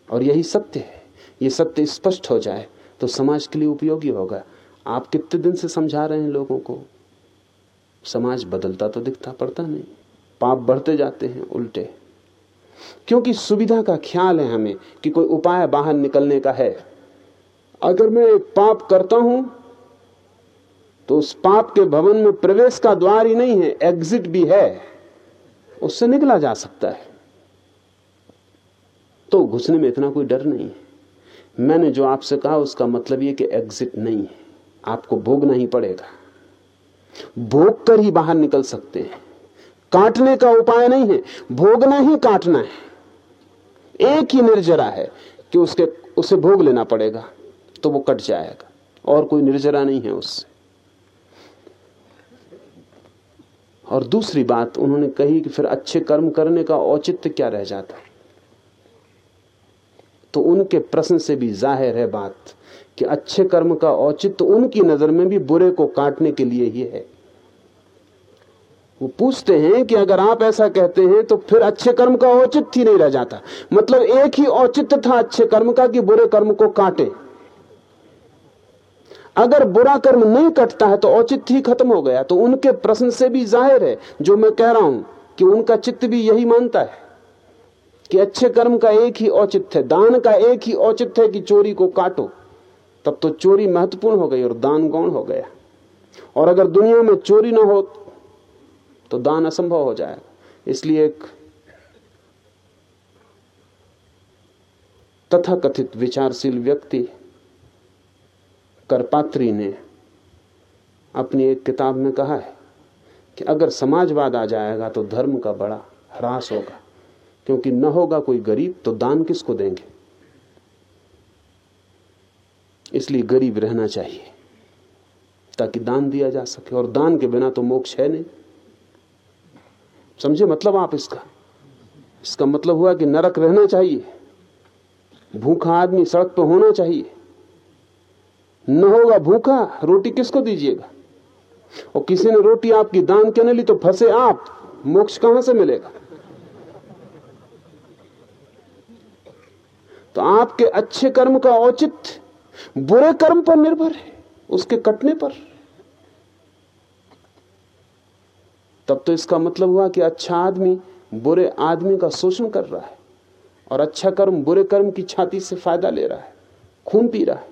[SPEAKER 3] और यही सत्य है। ये सत्य स्पष्ट हो जाए तो समाज के लिए उपयोगी होगा। आप कितने दिन से समझा रहे हैं लोगों को? समाज बदलता तो दिखता, पड़ता नहीं। पाप बढ़ते जाते हैं, उल्टे। क्योंकि सुविधा का ख्याल है हमें कि कोई उपाय बाहर निकलने का है। अगर मैं एक पाप करता हूँ तो उस पाप के भवन में प्रवेश का द्वार ही नहीं है, एग्जिट भी है। उससे निकला जा सकता है। तो घुसने में इतना कोई डर नहीं है। मैंने जो आपसे कहा, उसका मतलब यह कि एग्जिट नहीं है। आपको भोगना ही पड़ेगा। भोग कर ही बाहर निकल सकते हैं। काटने का उपाय नहीं है। भोगना ही काटना है। एक ही निर्जरा है कि उसके, उसे भोग लेना पड़ेगा तो वो कट जाएगा। और कोई निर्जरा नहीं है उससे। और दूसरी बात, उन्होंने कही कि फिर अच्छे कर्म करने का औचित्य क्या रह जाता? तो उनके प्रश्न से भी ज़ाहिर है बात कि अच्छे कर्म का औचित्य उनकी नज़र में भी बुरे को काटने के लिए ही है। वो पूछते हैं कि अगर आप ऐसा कहते हैं तो फिर अच्छे कर्म का औचित्य ही नहीं रह जाता। मतलब एक ही औचित्य था अच्छे कर्म का कि बुरे कर्म को काटे। अगर बुरा कर्म नहीं कटता है तो औचित्य ही खत्म हो गया। तो उनके प्रश्न से भी ज़ाहिर है, जो मैं कह रहा हूँ, कि उनका चित्त भी यही मानता है कि अच्छे कर्म का एक ही औचित्य है, दान का एक ही औचित्य है कि चोरी को काटो। तब तो चोरी महत्वपूर्ण हो गई और दान गौण हो गया। और अगर दुनिया में चोरी ना हो तो दान असंभव हो जाएगा। इसलिए एक तथाकथित विचारशील व्यक्ति करपात्री ने अपनी एक किताब में कहा है कि अगर समाजवाद आ जाएगा तो धर्म का बड़ा ह्रास होगा, क्योंकि न होगा कोई गरीब तो दान किसको देंगे? इसलिए गरीब रहना चाहिए, ताकि दान दिया जा सके, और दान के बिना तो मोक्ष है नहीं। समझे मतलब आप इसका? इसका मतलब हुआ कि नरक रहना चाहिए, भूखा आदमी सड़क पर होना चाहिए न होगा भूखा, रोटी किसको दीजिएगा? और किसी ने रोटी आपकी दान के न ली तो फंसे आप, मोक्ष कहाँ से मिलेगा? तो आपके अच्छे कर्म का औचित्य बुरे कर्म पर निर्भर है, उसके कटने पर। तब तो इसका मतलब हुआ कि अच्छा आदमी बुरे आदमी का शोषण कर रहा है, और अच्छा कर्म बुरे कर्म की छाती से फ़ायदा ले रहा है, खून पी रहा है।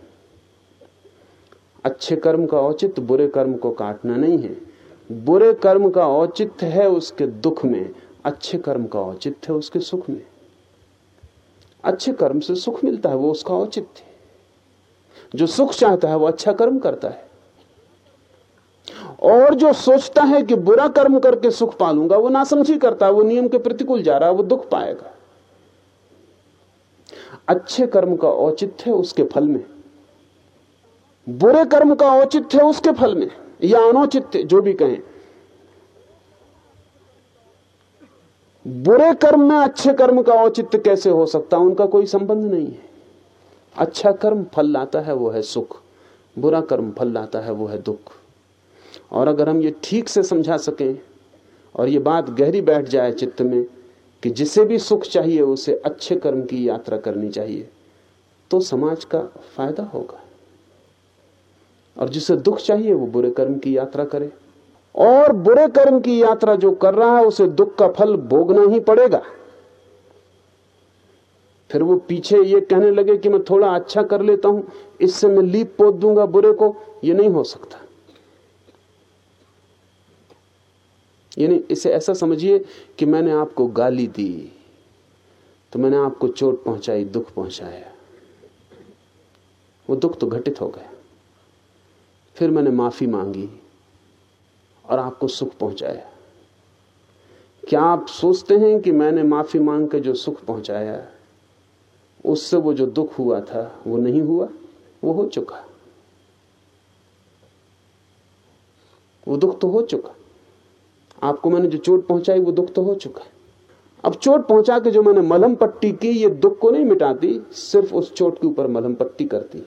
[SPEAKER 3] अच्छे कर्म का औचित्य बुरे कर्म को काटना नहीं है। बुरे कर्म का औचित्य है उसके दुख में, अच्छे कर्म का औचित्य है उसके सुख में। अच्छे कर्म से सुख मिलता है वो उसका औचित्य जो सुख चाहता है वो अच्छा कर्म करता है। और जो सोचता है कि बुरा कर्म करके सुख पालूँगा, वो नासमझी करता है, वो नियम के प्रतिकूल जा रहा है, वो दुख पाएगा। अच्छे कर्म का औचित्य है उसके फल में। बुरे कर्म का औचित्य है उसके फल में, या अनौचित्य, जो भी कहें। बुरे कर्म में अच्छे कर्म का औचित्य कैसे हो सकता उनका कोई संबंध नहीं है। अच्छा कर्म फल लाता है, वो है सुख। बुरा कर्म फल लाता है, वो है दुख। और अगर हम ये ठीक से समझा सकें, और ये बात गहरी बैठ जाए चित्त में, कि जिसे भी सुख चाहिए, उसे अच्छे कर्म की यात्रा करनी चाहिए तो समाज का फ़ायदा होगा। और जिसे दुख चाहिए वो बुरे कर्म की यात्रा करे। और बुरे कर्म की यात्रा जो कर रहा है, उसे दुख का फल भोगना ही पड़ेगा। फिर वो पीछे ये कहने लगे कि मैं थोड़ा अच्छा कर लेता हूँ, इससे मैं लीप पोत दूँगा बुरे को। ये नहीं हो सकता। यानी इसे ऐसा समझिए कि मैंने आपको गाली दी तो मैंने आपको चोट पहुंचाई, दुख पहुँचाया। वो दुख तो घटित हो गया। फिर मैंने माफ़ी मांगी और आपको सुख पहुँचाया। क्या आप सोचते हैं कि मैंने माफ़ी मांग के जो सुख पहुँचाया, उससे वो जो दुख हुआ था, वो नहीं हुआ? वो हो चुका। वो दुख तो हो चुका। आपको मैंने जो चोट पहुंचाई, वो दुख तो हो चुका। अब चोट पहुँचा के जो मैंने मलहम पट्टी की, ये दुख को नहीं मिटाती, सिर्फ़ उस चोट के ऊपर मलहम पट्टी करती।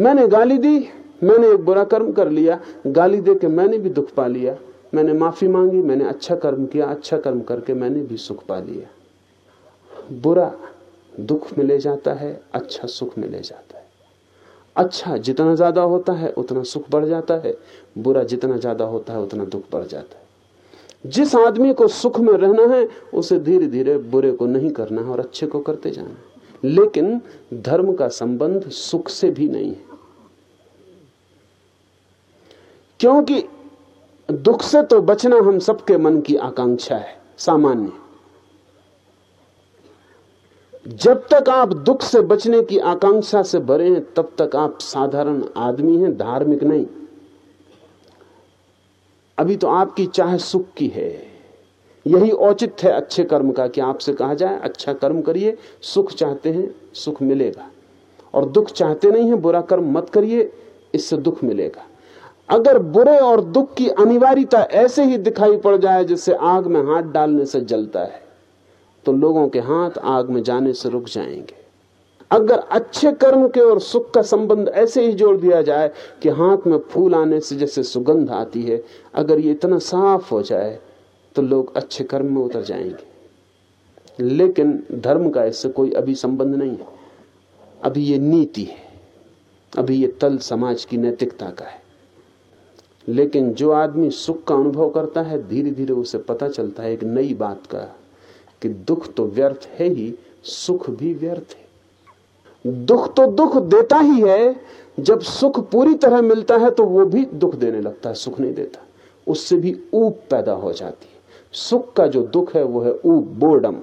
[SPEAKER 3] मैंने गाली दी, मैंने एक बुरा कर्म कर लिया। गाली दे के मैंने भी दुख पा लिया। मैंने माफ़ी मांगी, मैंने अच्छा कर्म किया अच्छा कर्म करके मैंने भी सुख पा लिया। बुरा दुख में ले जाता है अच्छा सुख में ले जाता है। अच्छा जितना ज़्यादा होता है, उतना सुख बढ़ जाता है। बुरा जितना ज़्यादा होता है, उतना दुख बढ़ जाता है। जिस आदमी को सुख में रहना है, उसे धीरे धीरे बुरे को नहीं करना है और अच्छे को करते जाना है। लेकिन धर्म का संबंध सुख से भी नहीं है। क्योंकि दुख से तो बचना हम सबके मन की आकांक्षा है, सामान्य। जब तक आप दुख से बचने की आकांक्षा से भरे हैं, तब तक आप साधारण आदमी हैं, धार्मिक नहीं। अभी तो आपकी चाह सुख की है। यही औचित है अच्छे कर्म का कि आपसे कहा जाए अच्छा कर्म करिए, सुख चाहते हैं, सुख मिलेगा। और दुख चाहते नहीं है, बुरा कर्म मत करिए, इससे दुख मिलेगा। अगर बुरे और दुख की अनिवार्यता ऐसे ही दिखाई पड़ जाए जैसे आग में हाथ डालने से जलता है तो लोगों के हाथ आग में जाने से रुक जाएँगे। अगर अच्छे कर्म के और सुख का संबंध ऐसे ही जोड़ दिया जाए कि हाथ में फूल आने से जैसे सुगंध आती है, अगर ये इतना साफ़ हो जाए तो लोग अच्छे कर्म में उतर जाएँगे। लेकिन धर्म का इससे कोई अभी संबंध नहीं है। अभी ये नीति है। अभी ये तल समाज की नैतिकता का है। लेकिन जो आदमी सुख का अनुभव करता है धीरे धीरे उसे पता चलता है एक नई बात का, कि दुख तो व्यर्थ है ही, सुख भी व्यर्थ है। दुख तो दुख देता ही है, जब सुख पूरी तरह मिलता है तो वो भी दुख देने लगता है, सुख नहीं देता। उससे भी ऊप पैदा हो जाती है। सुख का जो दुख है, वो है ऊप बोर्डम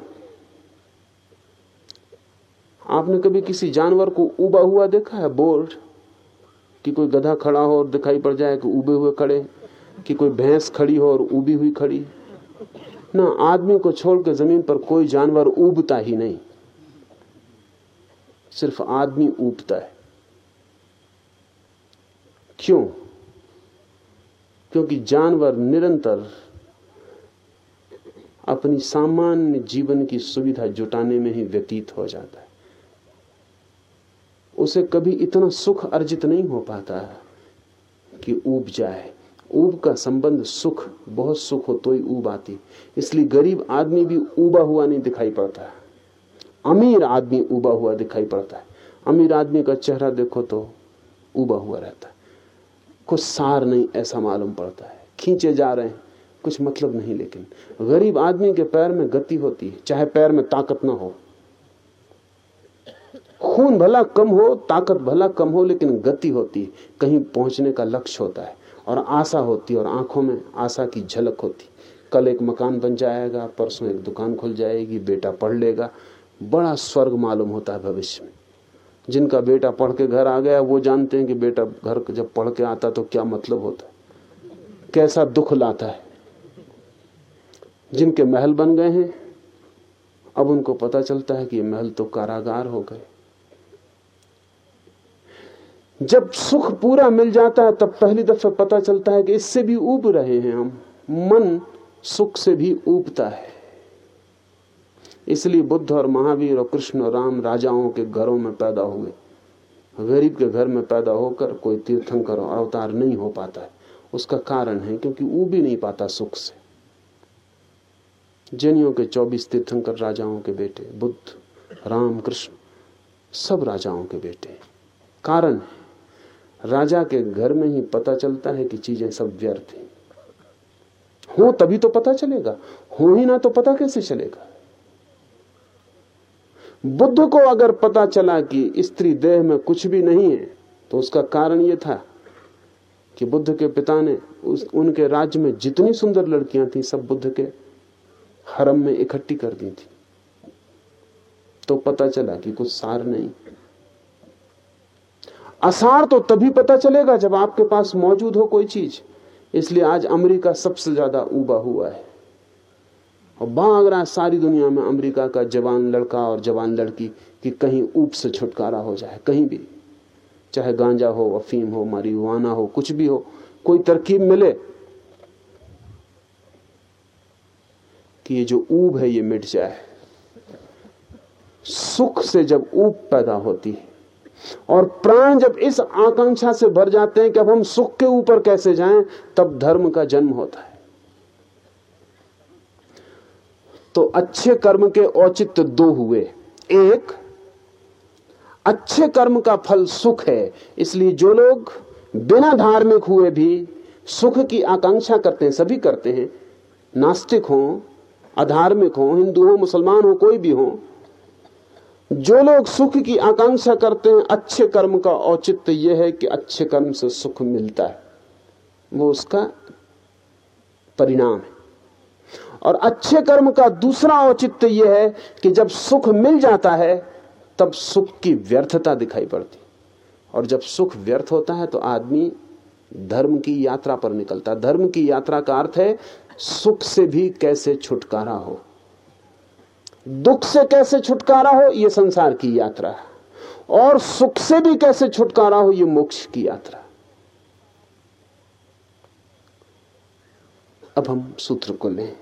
[SPEAKER 3] आपने कभी किसी जानवर को उबा हुआ देखा है बोर्ड कि कोई गधा खड़ा हो और दिखाई पड़ जाए कि उबे हुए खड़े, कि कोई भैंस खड़ी हो और उबी हुई खड़ी। ना आदमी को छोड़ के ज़मीन पर कोई जानवर उबता ही नहीं। सिर्फ़ आदमी उबता है। क्यों? क्योंकि जानवर निरंतर अपनी सामान्य जीवन की सुविधा जुटाने में ही व्यतीत हो जाता है। उसे कभी इतना सुख अर्जित नहीं हो पाता कि ऊब जाए। ऊब का संबंध सुख, बहुत सुख हो तो ही ऊब आती। इसलिए गरीब आदमी भी उबा हुआ नहीं दिखाई पड़ता। अमीर आदमी उबा हुआ दिखाई पड़ता है। अमीर आदमी का चेहरा देखो तो उबा हुआ रहता है। कुछ सार नहीं, ऐसा मालूम पड़ता है। खींचे जा रहे हैं, कुछ मतलब नहीं लेकिन। गरीब आदमी के पैर में गति होती है, चाहे पैर में ताकत ना हो। खून भला कम हो, ताकत भला कम हो, लेकिन गति होती है। कहीं पहुँचने का लक्ष्य होता है और आशा होती है और आँखों में आशा की झलक होती कल एक मकान बन जाएगा, परसों एक दुकान खुल जाएगी, बेटा पढ़ लेगा। बड़ा स्वर्ग मालूम होता है भविष्य में। जिनका बेटा पढ़ के घर आ गया, वो जानते हैं कि बेटा घर जब पढ़ के आता तो क्या मतलब होता है? कैसा दुख लाता है? जिनके महल बन गए हैं, अब उनको पता चलता है कि ये महल तो कारागार हो गए। जब सुख पूरा मिल जाता है, तब पहली दफ़ा पता चलता है कि इससे भी उब रहे हैं हम। मन सुख से भी उबता है। इसलिए बुद्ध और महावीर और कृष्ण और राम राजाओं के घरों में पैदा हुए। गरीब के घर में पैदा होकर कोई तीर्थंकर और अवतार नहीं हो पाता है। उसका कारण है क्योंकि ऊब ही नहीं पाता सुख से। जैनियों के 24 तीर्थंकर राजाओं के बेटे, बुद्ध, राम, कृष्ण, सब राजाओं के बेटे। कारण है। राजा के घर में ही पता चलता है कि चीज़ें सब व्यर्थ हैं। हो, तभी तो पता चलेगा। हो ही ना तो पता कैसे चलेगा? बुद्ध को अगर पता चला कि स्त्री देह में कुछ भी नहीं है तो उसका कारण यह था कि बुद्ध के पिता ने उस, उनके राज्य में जितनी सुंदर लड़कियाँ थी, सब बुद्ध के हरम में इकट्ठी कर दी थी। तो पता चला कि कुछ सार नहीं। असार तो तभी पता चलेगा जब आपके पास मौजूद हो कोई चीज़। इसलिए आज अमेरिका सबसे ज़्यादा उबा हुआ है। और भाग रहा सारी दुनिया में अमेरिका का जवान लड़का और जवान लड़की कि कहीं ऊप से छुटकारा हो जाए, कहीं भी। चाहे गांजा हो, अफीम हो मारिवाना हो, कुछ भी हो, कोई तरकीब मिले कि ये जो ऊब है, ये मिट जाए। सुख से जब ऊब पैदा होती है और प्राण जब इस आकांक्षा से भर जाते हैं कि अब हम सुख के ऊपर कैसे जाएँ, तब धर्म का जन्म होता है। तो अच्छे कर्म के औचित्य दो हुए। एक, अच्छे कर्म का फल सुख है, इसलिए जो लोग बिना धार्मिक हुए भी सुख की आकांक्षा करते हैं, सभी करते हैं, नास्तिक हो, अधार्मिक हो, हिंदू हो, मुसलमान हो, कोई भी हो जो लोग सुख की आकांक्षा करते हैं, अच्छे कर्म का औचित्य यह है कि अच्छे कर्म से सुख मिलता है। वो उसका परिणाम है। और अच्छे कर्म का दूसरा औचित्य यह है कि जब सुख मिल जाता है, तब सुख की व्यर्थता दिखाई पड़ती। और जब सुख व्यर्थ होता है तो आदमी धर्म की यात्रा पर निकलता धर्म की यात्रा का अर्थ है, सुख से भी कैसे छुटकारा हो। दुख से कैसे छुटकारा हो यह संसार की यात्रा है। और सुख से भी कैसे छुटकारा हो यह मोक्ष की यात्रा अब हम सूत्र को लें।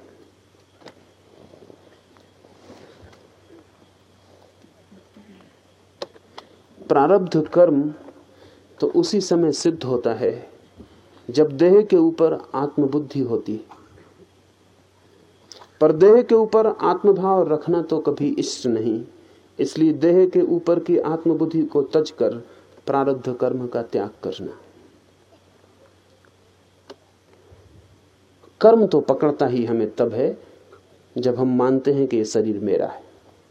[SPEAKER 3] प्रारब्ध कर्म तो उसी समय सिद्ध होता है, जब देह के ऊपर आत्मबुद्धि होती है। पर देह के ऊपर आत्मभाव रखना तो कभी इष्ट नहीं। इसलिए देह के ऊपर की आत्मबुद्धि को तज कर प्रारब्ध कर्म का त्याग करना। कर्म तो पकड़ता ही हमें तब है जब हम मानते हैं कि यह शरीर मेरा है।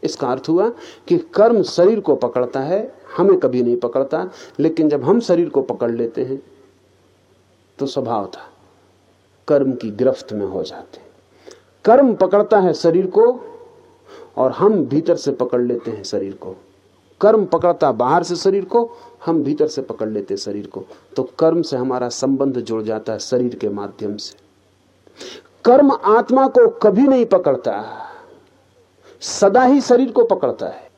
[SPEAKER 3] इसका अर्थ हुआ कि कर्म शरीर को पकड़ता है, हमें कभी नहीं पकड़ता, लेकिन जब हम शरीर को पकड़ लेते हैं तो स्वभाव था, कर्म की गिरफ्त में हो जाते कर्म पकड़ता है शरीर को और हम भीतर से पकड़ लेते हैं शरीर को। कर्म पकड़ता बाहर से शरीर को, हम भीतर से पकड़ लेते शरीर को। तो कर्म से हमारा संबंध जुड़ जाता है शरीर के माध्यम से। कर्म आत्मा को कभी नहीं पकड़ता, सदा ही शरीर को पकड़ता है।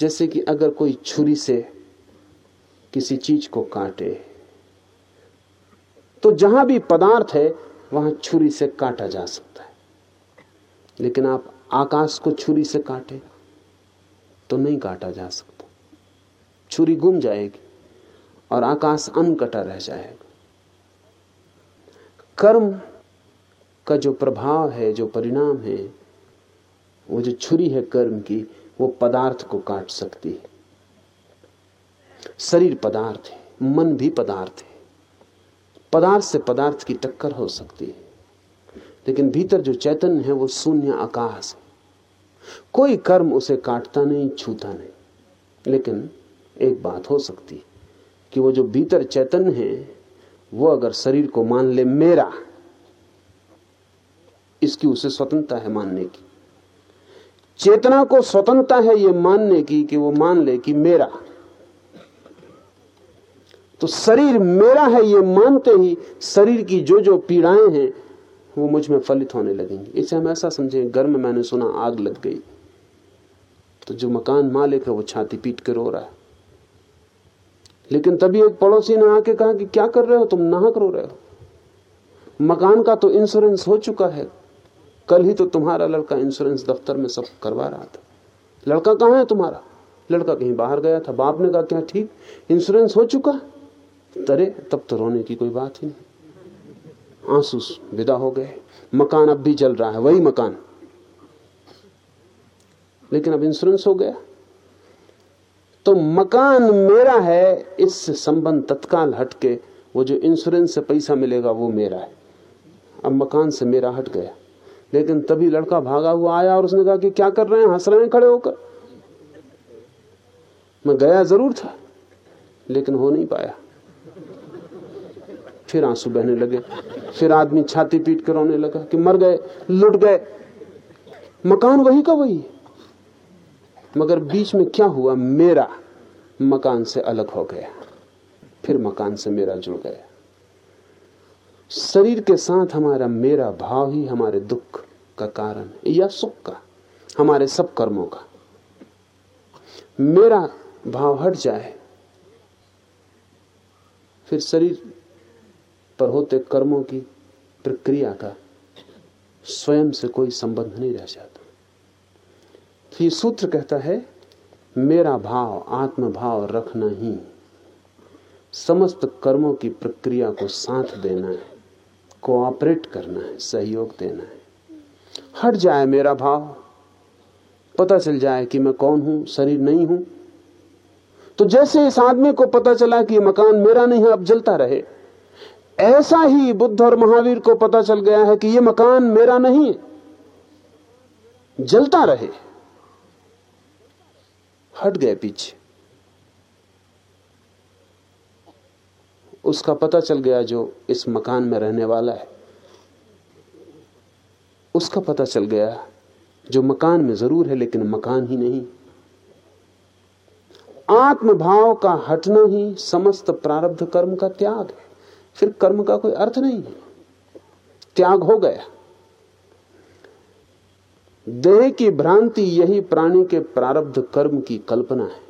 [SPEAKER 3] जैसे कि अगर कोई छुरी से किसी चीज़ को काटे तो जहाँ भी पदार्थ है, वहाँ छुरी से काटा जा सकता है। लेकिन आप आकाश को छुरी से काटे तो नहीं काटा जा सकता। छुरी गुम जाएगी और आकाश अनकटा रह जाएगा। कर्म का जो प्रभाव है, जो परिणाम है, वो जो छुरी है कर्म की, वो पदार्थ को काट सकती है। शरीर पदार्थ है, मन भी पदार्थ है। पदार्थ से पदार्थ की टक्कर हो सकती है। लेकिन भीतर जो चैतन्य है, वो शून्य आकाश है। कोई कर्म उसे काटता नहीं, छूता नहीं। लेकिन एक बात हो सकती है कि वो जो भीतर चैतन्य है, वो अगर शरीर को मान ले मेरा, इसकी उसे स्वतंत्रता है मानने की। चेतना को स्वतंत्रता है ये मानने की कि वो मान ले कि मेरा। तो शरीर मेरा है, ये मानते ही शरीर की जो जो पीड़ाएँ हैं, वो मुझमें फलित होने लगेंगी। इसे हम ऐसा समझें, घर में मैंने सुना आग लग गई। तो जो मकान मालिक है, वो छाती पीट के रो रहा है। लेकिन तभी एक पड़ोसी ने आके कहा कि क्या कर रहे हो? तुम नाहक रो रहे हो। मकान का तो इंश्योरेंस हो चुका है। कल ही तो तुम्हारा लड़का इंश्योरेंस दफ्तर में सब करवा रहा था। लड़का कहाँ है तुम्हारा? लड़का कहीं बाहर गया था। बाप ने कहा, क्या ठीक? इंश्योरेंस हो चुका तरे, तब तो रोने की कोई बात ही नहीं। आँसू विदा हो गए। मकान अब भी चल रहा है, वही मकान। लेकिन अब इंश्योरेंस हो गया। तो मकान मेरा है इससे संबंध तत्काल हटके, वो जो इंश्योरेंस से पैसा मिलेगा, वो मेरा है। अब मकान से मेरा हट गया। लेकिन तभी लड़का भागा हुआ आया और उसने कहा कि क्या कर रहे हैं? हंस रहे हैं खड़े होकर। मैं गया ज़रूर था, लेकिन हो नहीं पाया। फिर आँसू बहने लगे। फिर आदमी छाती पीट कर रोने लगा कि मर गए, लुट गए। मकान वही का वही। मगर बीच में क्या हुआ? मेरा मकान से अलग हो गया। फिर मकान से मेरा जुड़ गया। शरीर के साथ हमारा मेरा भाव ही हमारे दुख का कारण या सुख का, हमारे सब कर्मों का। मेरा भाव हट जाए, फिर शरीर पर होते कर्मों की प्रक्रिया का स्वयं से कोई संबंध नहीं रह जाता। तो ये सूत्र कहता है, मेरा भाव आत्म भाव रखना ही समस्त कर्मों की प्रक्रिया को साथ देना है कोऑपरेट करना है, सहयोग देना है। हट जाए मेरा भाव, पता चल जाए कि मैं कौन हूँ, शरीर नहीं हूँ। तो जैसे इस आदमी को पता चला कि मकान मेरा नहीं है, अब जलता रहे। ऐसा ही बुद्ध और महावीर को पता चल गया है कि यह मकान मेरा नहीं, जलता रहे। हट गए पीछे। उसका पता चल गया जो इस मकान में रहने वाला है। उसका पता चल गया जो मकान में ज़रूर है, लेकिन मकान ही नहीं। आत्मभाव का हटना ही समस्त प्रारब्ध कर्म का त्याग है। फिर कर्म का कोई अर्थ नहीं। त्याग हो गया। देह की भ्रांति यही प्राणी के प्रारब्ध कर्म की कल्पना है।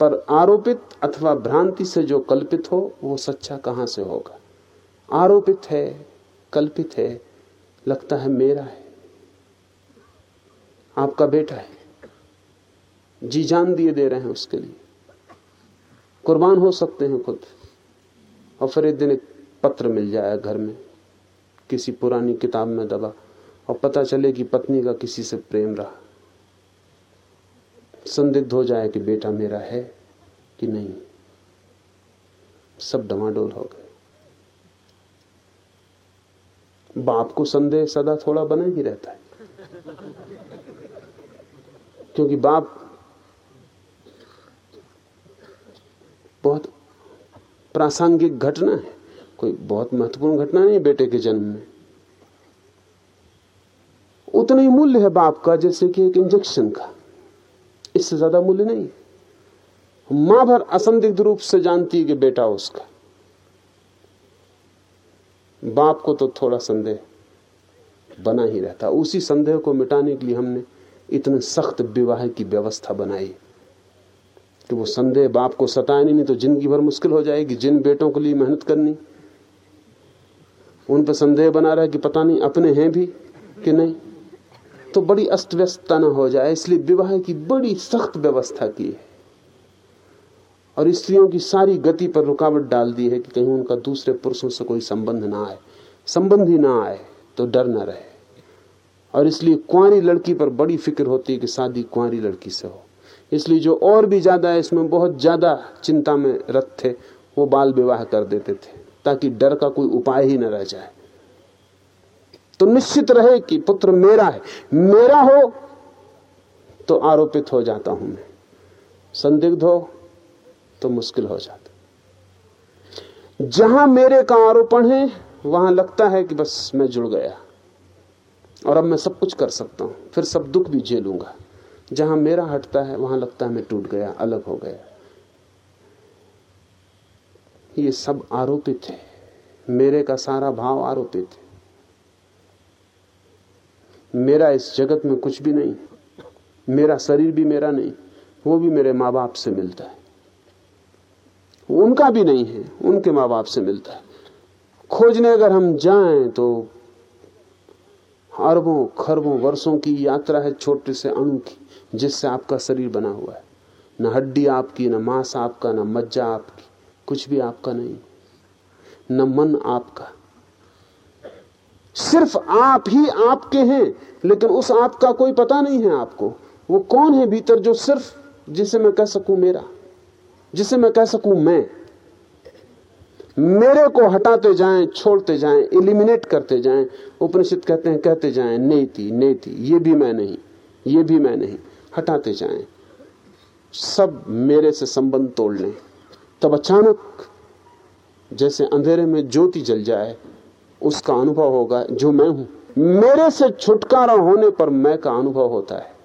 [SPEAKER 3] पर आरोपित अथवा भ्रांति से जो कल्पित हो, वो सच्चा कहाँ से होगा? आरोपित है, कल्पित है, लगता है मेरा है। आपका बेटा है। जी जान दिए दे रहे हैं उसके लिए। कुर्बान हो सकते हैं खुद। और फिर एक दिन एक पत्र मिल जाए घर में, किसी पुरानी किताब में दबा, और पता चले कि पत्नी का किसी से प्रेम रहा। संदिग्ध हो जाए कि बेटा मेरा है कि नहीं। सब डमाडोल हो गए। बाप को संदेह सदा थोड़ा बना ही रहता है। क्योंकि बाप बहुत प्रासंगिक घटना है। कोई बहुत महत्वपूर्ण घटना नहीं बेटे के जन्म में। उतना ही मूल्य है बाप का, जैसे कि एक इंजेक्शन का। इससे ज़्यादा मूल्य नहीं माँ भर असंदिग्ध रूप से जानती है कि बेटा उसका। बाप को तो थोड़ा संदेह बना ही रहता। उसी संदेह को मिटाने के लिए हमने इतने सख्त विवाह की व्यवस्था बनाई। कि वो संदेह बाप को सताए नहीं, तो ज़िंदगी भर मुश्किल हो जाएगी जिन बेटों के लिए मेहनत करनी। उन पर संदेह बना रहा है कि पता नहीं अपने हैं भी कि नहीं। तो बड़ी अस्त व्यस्तता न हो जाए इसलिए विवाह की बड़ी सख्त व्यवस्था की है। और स्त्रियों की सारी गति पर रुकावट डाल दी है कि कहीं उनका दूसरे पुरुषों से कोई संबंध ना आए। संबंध ही ना आए तो डर ना रहे। और इसलिए कुंवारी लड़की पर बड़ी फ़िक्र होती है कि शादी कुंवारी लड़की से हो। इसलिए जो और भी ज़्यादा इसमें बहुत ज़्यादा चिंता में रत थे, वो बाल विवाह कर देते थे, ताकि डर का कोई उपाय ही न रह जाए। तो निश्चित रहे कि पुत्र मेरा है, मेरा हो तो आरोपित हो जाता हूँ मैं। संदिग्ध हो तो मुश्किल हो जाता। जहाँ मेरे का आरोपण है, वहाँ लगता है कि बस मैं जुड़ गया, और अब मैं सब कुछ कर सकता हूँ, फिर सब दुख भी झेलूँगा। जहाँ मेरा हटता है, वहाँ लगता है मैं टूट गया, अलग हो गया। ये सब आरोपित है। मेरे का सारा भाव आरोपित है। मेरा इस जगत में कुछ भी नहीं, मेरा शरीर भी मेरा नहीं, वो भी मेरे माँ बाप से मिलता है। उनका भी नहीं है, उनके माँ बाप से मिलता है। खोजने अगर हम जाएँ तो अरबों, खरबों वर्षों की यात्रा है छोटे से अणु की जिससे आपका शरीर बना हुआ है। न हड्डी आपकी, न मांस आपका, न मज्जा आपकी, कुछ भी आपका नहीं। न मन आपका। सिर्फ़ आप ही आपके हैं, लेकिन उस आपका कोई पता नहीं है आपको। वो कौन है भीतर जो सिर्फ़, जिसे मैं कह सकूँ मेरा? जिसे मैं कह सकूँ मैं? मेरे को हटाते जाएँ, छोड़ते जाएँ एलिमिनेट करते जाएँ। उपनिषद कहते हैं, कहते जाएँ नहीं थी नहीं थी ये भी मैं नहीं, ये भी मैं नहीं। हटाते जाएँ। सब मेरे से संबंध तोड़ लें। तब अचानक जैसे अंधेरे में ज्योति जल जाए, उसका अनुभव होगा, जो मैं हूँ। मेरे से छुटकारा होने पर मैं का अनुभव होता है।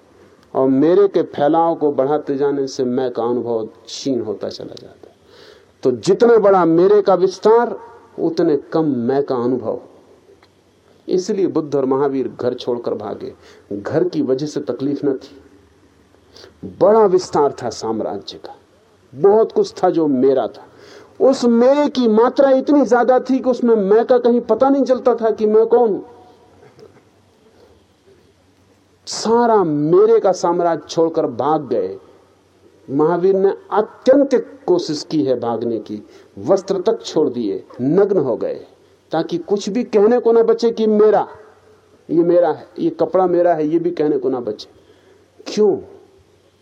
[SPEAKER 3] और मेरे के फैलाव को बढ़ाते जाने से मैं का अनुभव क्षीण होता चला जाता है। तो जितना बड़ा मेरे का विस्तार, उतने कम मैं का अनुभव। इसलिए बुद्ध और महावीर घर छोड़कर भागे। घर की वजह से तकलीफ़ न थी। बड़ा विस्तार था साम्राज्य का। बहुत कुछ था जो मेरा था। उस मेरे की मात्रा इतनी ज़्यादा थी कि उसमें मैं का कहीं पता नहीं चलता था कि मैं कौन सारा मेरे का साम्राज्य छोड़कर भाग गए। महावीर ने अत्यंत कोशिश की है भागने की। वस्त्र तक छोड़ दिए। नग्न हो गए। ताकि कुछ भी कहने को ना बचे कि मेरा, ये मेरा है, ये कपड़ा मेरा है, ये भी कहने को ना बचे। क्यों?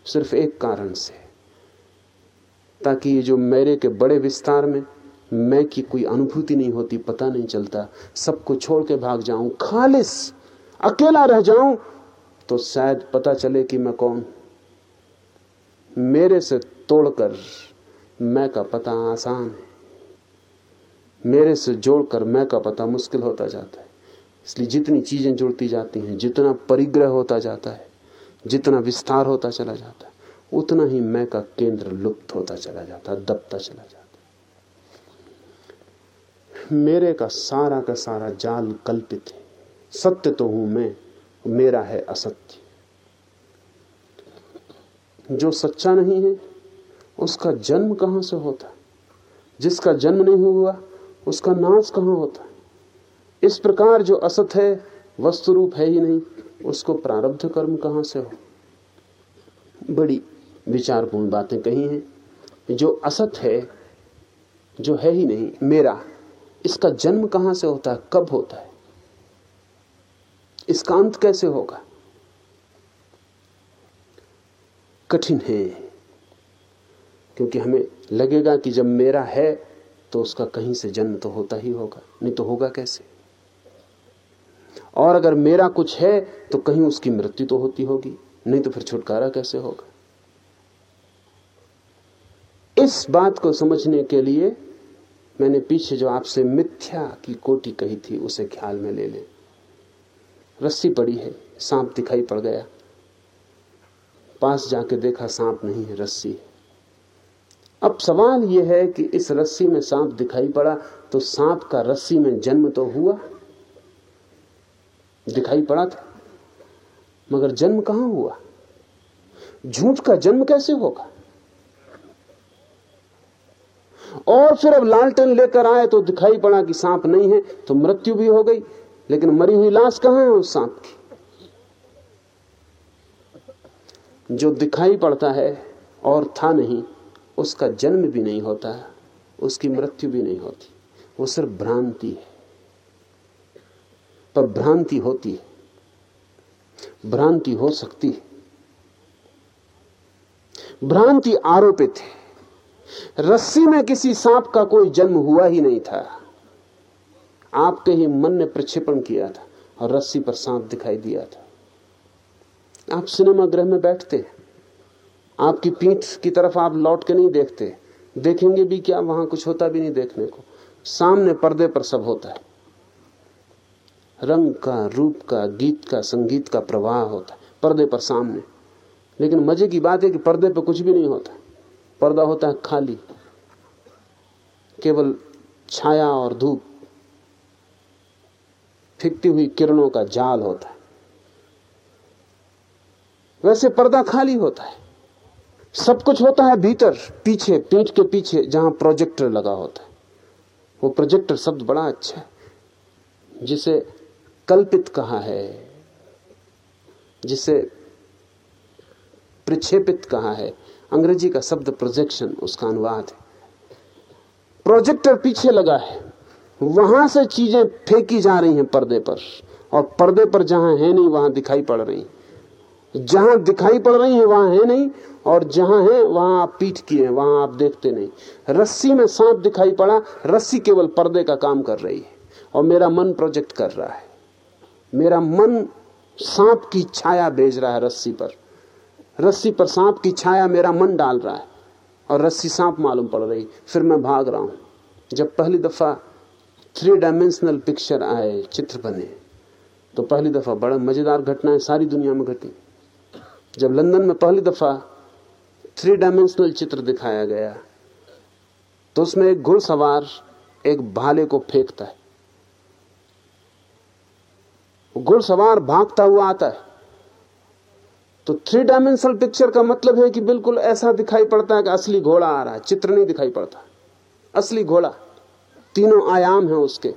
[SPEAKER 3] सिर्फ़ एक कारण से, ताकि ये जो मेरे के बड़े विस्तार में मैं की कोई अनुभूति नहीं होती, पता नहीं चलता सबको छोड़ के भाग जाऊँ, खालिस, अकेला रह जाऊँ तो शायद पता चले कि मैं कौन मेरे से तोड़कर मैं का पता आसान है। मेरे से जोड़कर मैं का पता मुश्किल होता जाता है। इसलिए जितनी चीज़ें जुड़ती जाती हैं, जितना परिग्रह होता जाता है जितना विस्तार होता चला जाता है, उतना ही मैं का केंद्र लुप्त होता चला जाता दबता चला जाता मेरे का सारा का सारा जाल कल्पित है। सत्य तो हूँ मैं, मेरा है असत्य। जो सच्चा नहीं है, उसका जन्म कहाँ से होता? जिसका जन्म नहीं हुआ, उसका नाश कहाँ होता? इस प्रकार जो असत है वस्तु रूप है ही नहीं। उसको प्रारब्ध कर्म कहाँ से हो? बड़ी विचारपूर्ण बातें कही हैं। जो असत है, जो है ही नहीं, मेरा, इसका जन्म कहाँ से होता है? कब होता है? इसका अंत कैसे होगा? कठिन है, क्योंकि हमें लगेगा कि जब मेरा है तो उसका कहीं से जन्म तो होता ही होगा, नहीं तो होगा कैसे? और अगर मेरा कुछ है तो कहीं उसकी मृत्यु तो होती होगी, नहीं तो फिर छुटकारा कैसे होगा? इस बात को समझने के लिए मैंने पीछे जो आपसे मिथ्या की कोटि कही थी, उसे ख्याल में ले ले रस्सी पड़ी है, सांप दिखाई पड़ गया। पास जाके देखा सांप नहीं है, रस्सी है। अब सवाल यह है कि इस रस्सी में सांप दिखाई पड़ा तो सांप का रस्सी में जन्म तो हुआ दिखाई पड़ा था। मगर जन्म कहाँ हुआ? झूठ का जन्म कैसे होगा? और फिर अब लालटेन लेकर आए तो दिखाई पड़ा कि सांप नहीं है तो मृत्यु भी हो गई, लेकिन मरी हुई लाश कहाँ है उस सांप की? जो दिखाई पड़ता है और था नहीं, उसका जन्म भी नहीं होता, उसकी मृत्यु भी नहीं होती। वो सिर्फ़ भ्रांति है। पर भ्रांति होती है। भ्रांति हो सकती है। भ्रांति आरोपित है। रस्सी में किसी सांप का कोई जन्म हुआ ही नहीं था। आपके ही मन ने प्रक्षेपण किया था और रस्सी पर सांप दिखाई दिया था। आप सिनेमा गृह में बैठते आपकी पीठ की तरफ़ आप लौट के नहीं देखते। देखेंगे भी क्या, वहाँ कुछ होता भी नहीं देखने को। सामने पर्दे पर सब होता है। रंग का, रूप का, गीत का, संगीत का प्रवाह होता है, पर्दे पर सामने। लेकिन मज़े की बात है कि पर्दे पर कुछ भी नहीं होता। पर्दा होता है खाली, केवल छाया और धूप। फिकती हुई किरणों का जाल होता है। वैसे पर्दा खाली होता है। सब कुछ होता है भीतर, पीछे, पीठ के पीछे, जहाँ प्रोजेक्टर लगा होता है। वो प्रोजेक्टर शब्द बड़ा अच्छा है, जिसे कल्पित कहा है? जिसे प्रक्षेपित कहा है? अंग्रेज़ी का शब्द प्रोजेक्शन उसका अनुवाद है। प्रोजेक्टर पीछे लगा है। वहाँ से चीज़ें फेंकी जा रही हैं पर्दे पर। और पर्दे पर जहाँ है नहीं, वहाँ दिखाई पड़ रही। जहाँ दिखाई पड़ रही है, वहाँ है नहीं। और जहाँ है, वहाँ आप पीठ किए वहाँ आप देखते नहीं। रस्सी में सांप दिखाई पड़ा। रस्सी केवल पर्दे का काम कर रही है। और मेरा मन प्रोजेक्ट कर रहा है। मेरा मन सांप की छाया भेज रहा है रस्सी पर। रस्सी पर सांप की छाया मेरा मन डाल रहा है और रस्सी सांप मालूम पड़ रही। फिर मैं भाग रहा हूँ। जब पहली दफ़ा थ्री डायमेंशनल पिक्चर आए, चित्र बने तो पहली दफ़ा बड़ा मज़ेदार घटनाएँ सारी दुनिया में घटी। जब लंदन में पहली दफ़ा थ्री डायमेंशनल चित्र दिखाया गया तो उसमें एक घुड़सवार एक भाले को फेंकता है। घुड़सवार भागता हुआ आता है। तो थ्री डायमेंशनल पिक्चर का मतलब है कि बिल्कुल ऐसा दिखाई पड़ता है कि असली घोड़ा आ रहा है, चित्र नहीं दिखाई पड़ता। असली घोड़ा, तीनों आयाम है उसके।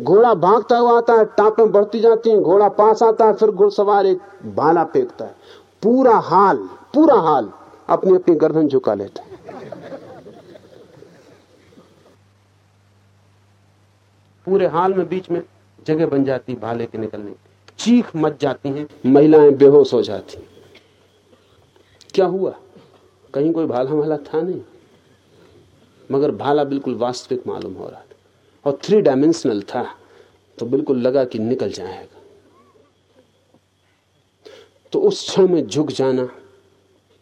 [SPEAKER 3] घोड़ा भागता हुआ आता है, टापें बढ़ती जाती हैं, घोड़ा पास आता है, फिर घुड़सवार एक भाला फेंकता है। पूरा हाल पूरा हाल अपनी अपनी गर्दन झुका लेता है। पूरे हाल में बीच में जगह बन जाती, भाले के निकलने। चीख मच जाती हैं, महिलाएँ बेहोश हो जाती। क्या हुआ? कहीं कोई भाला वाला था नहीं। मगर भाला बिल्कुल वास्तविक मालूम हो रहा था। और थ्री डायमेंशनल था तो बिल्कुल लगा कि निकल जाएगा। तो उस क्षण में झुक जाना,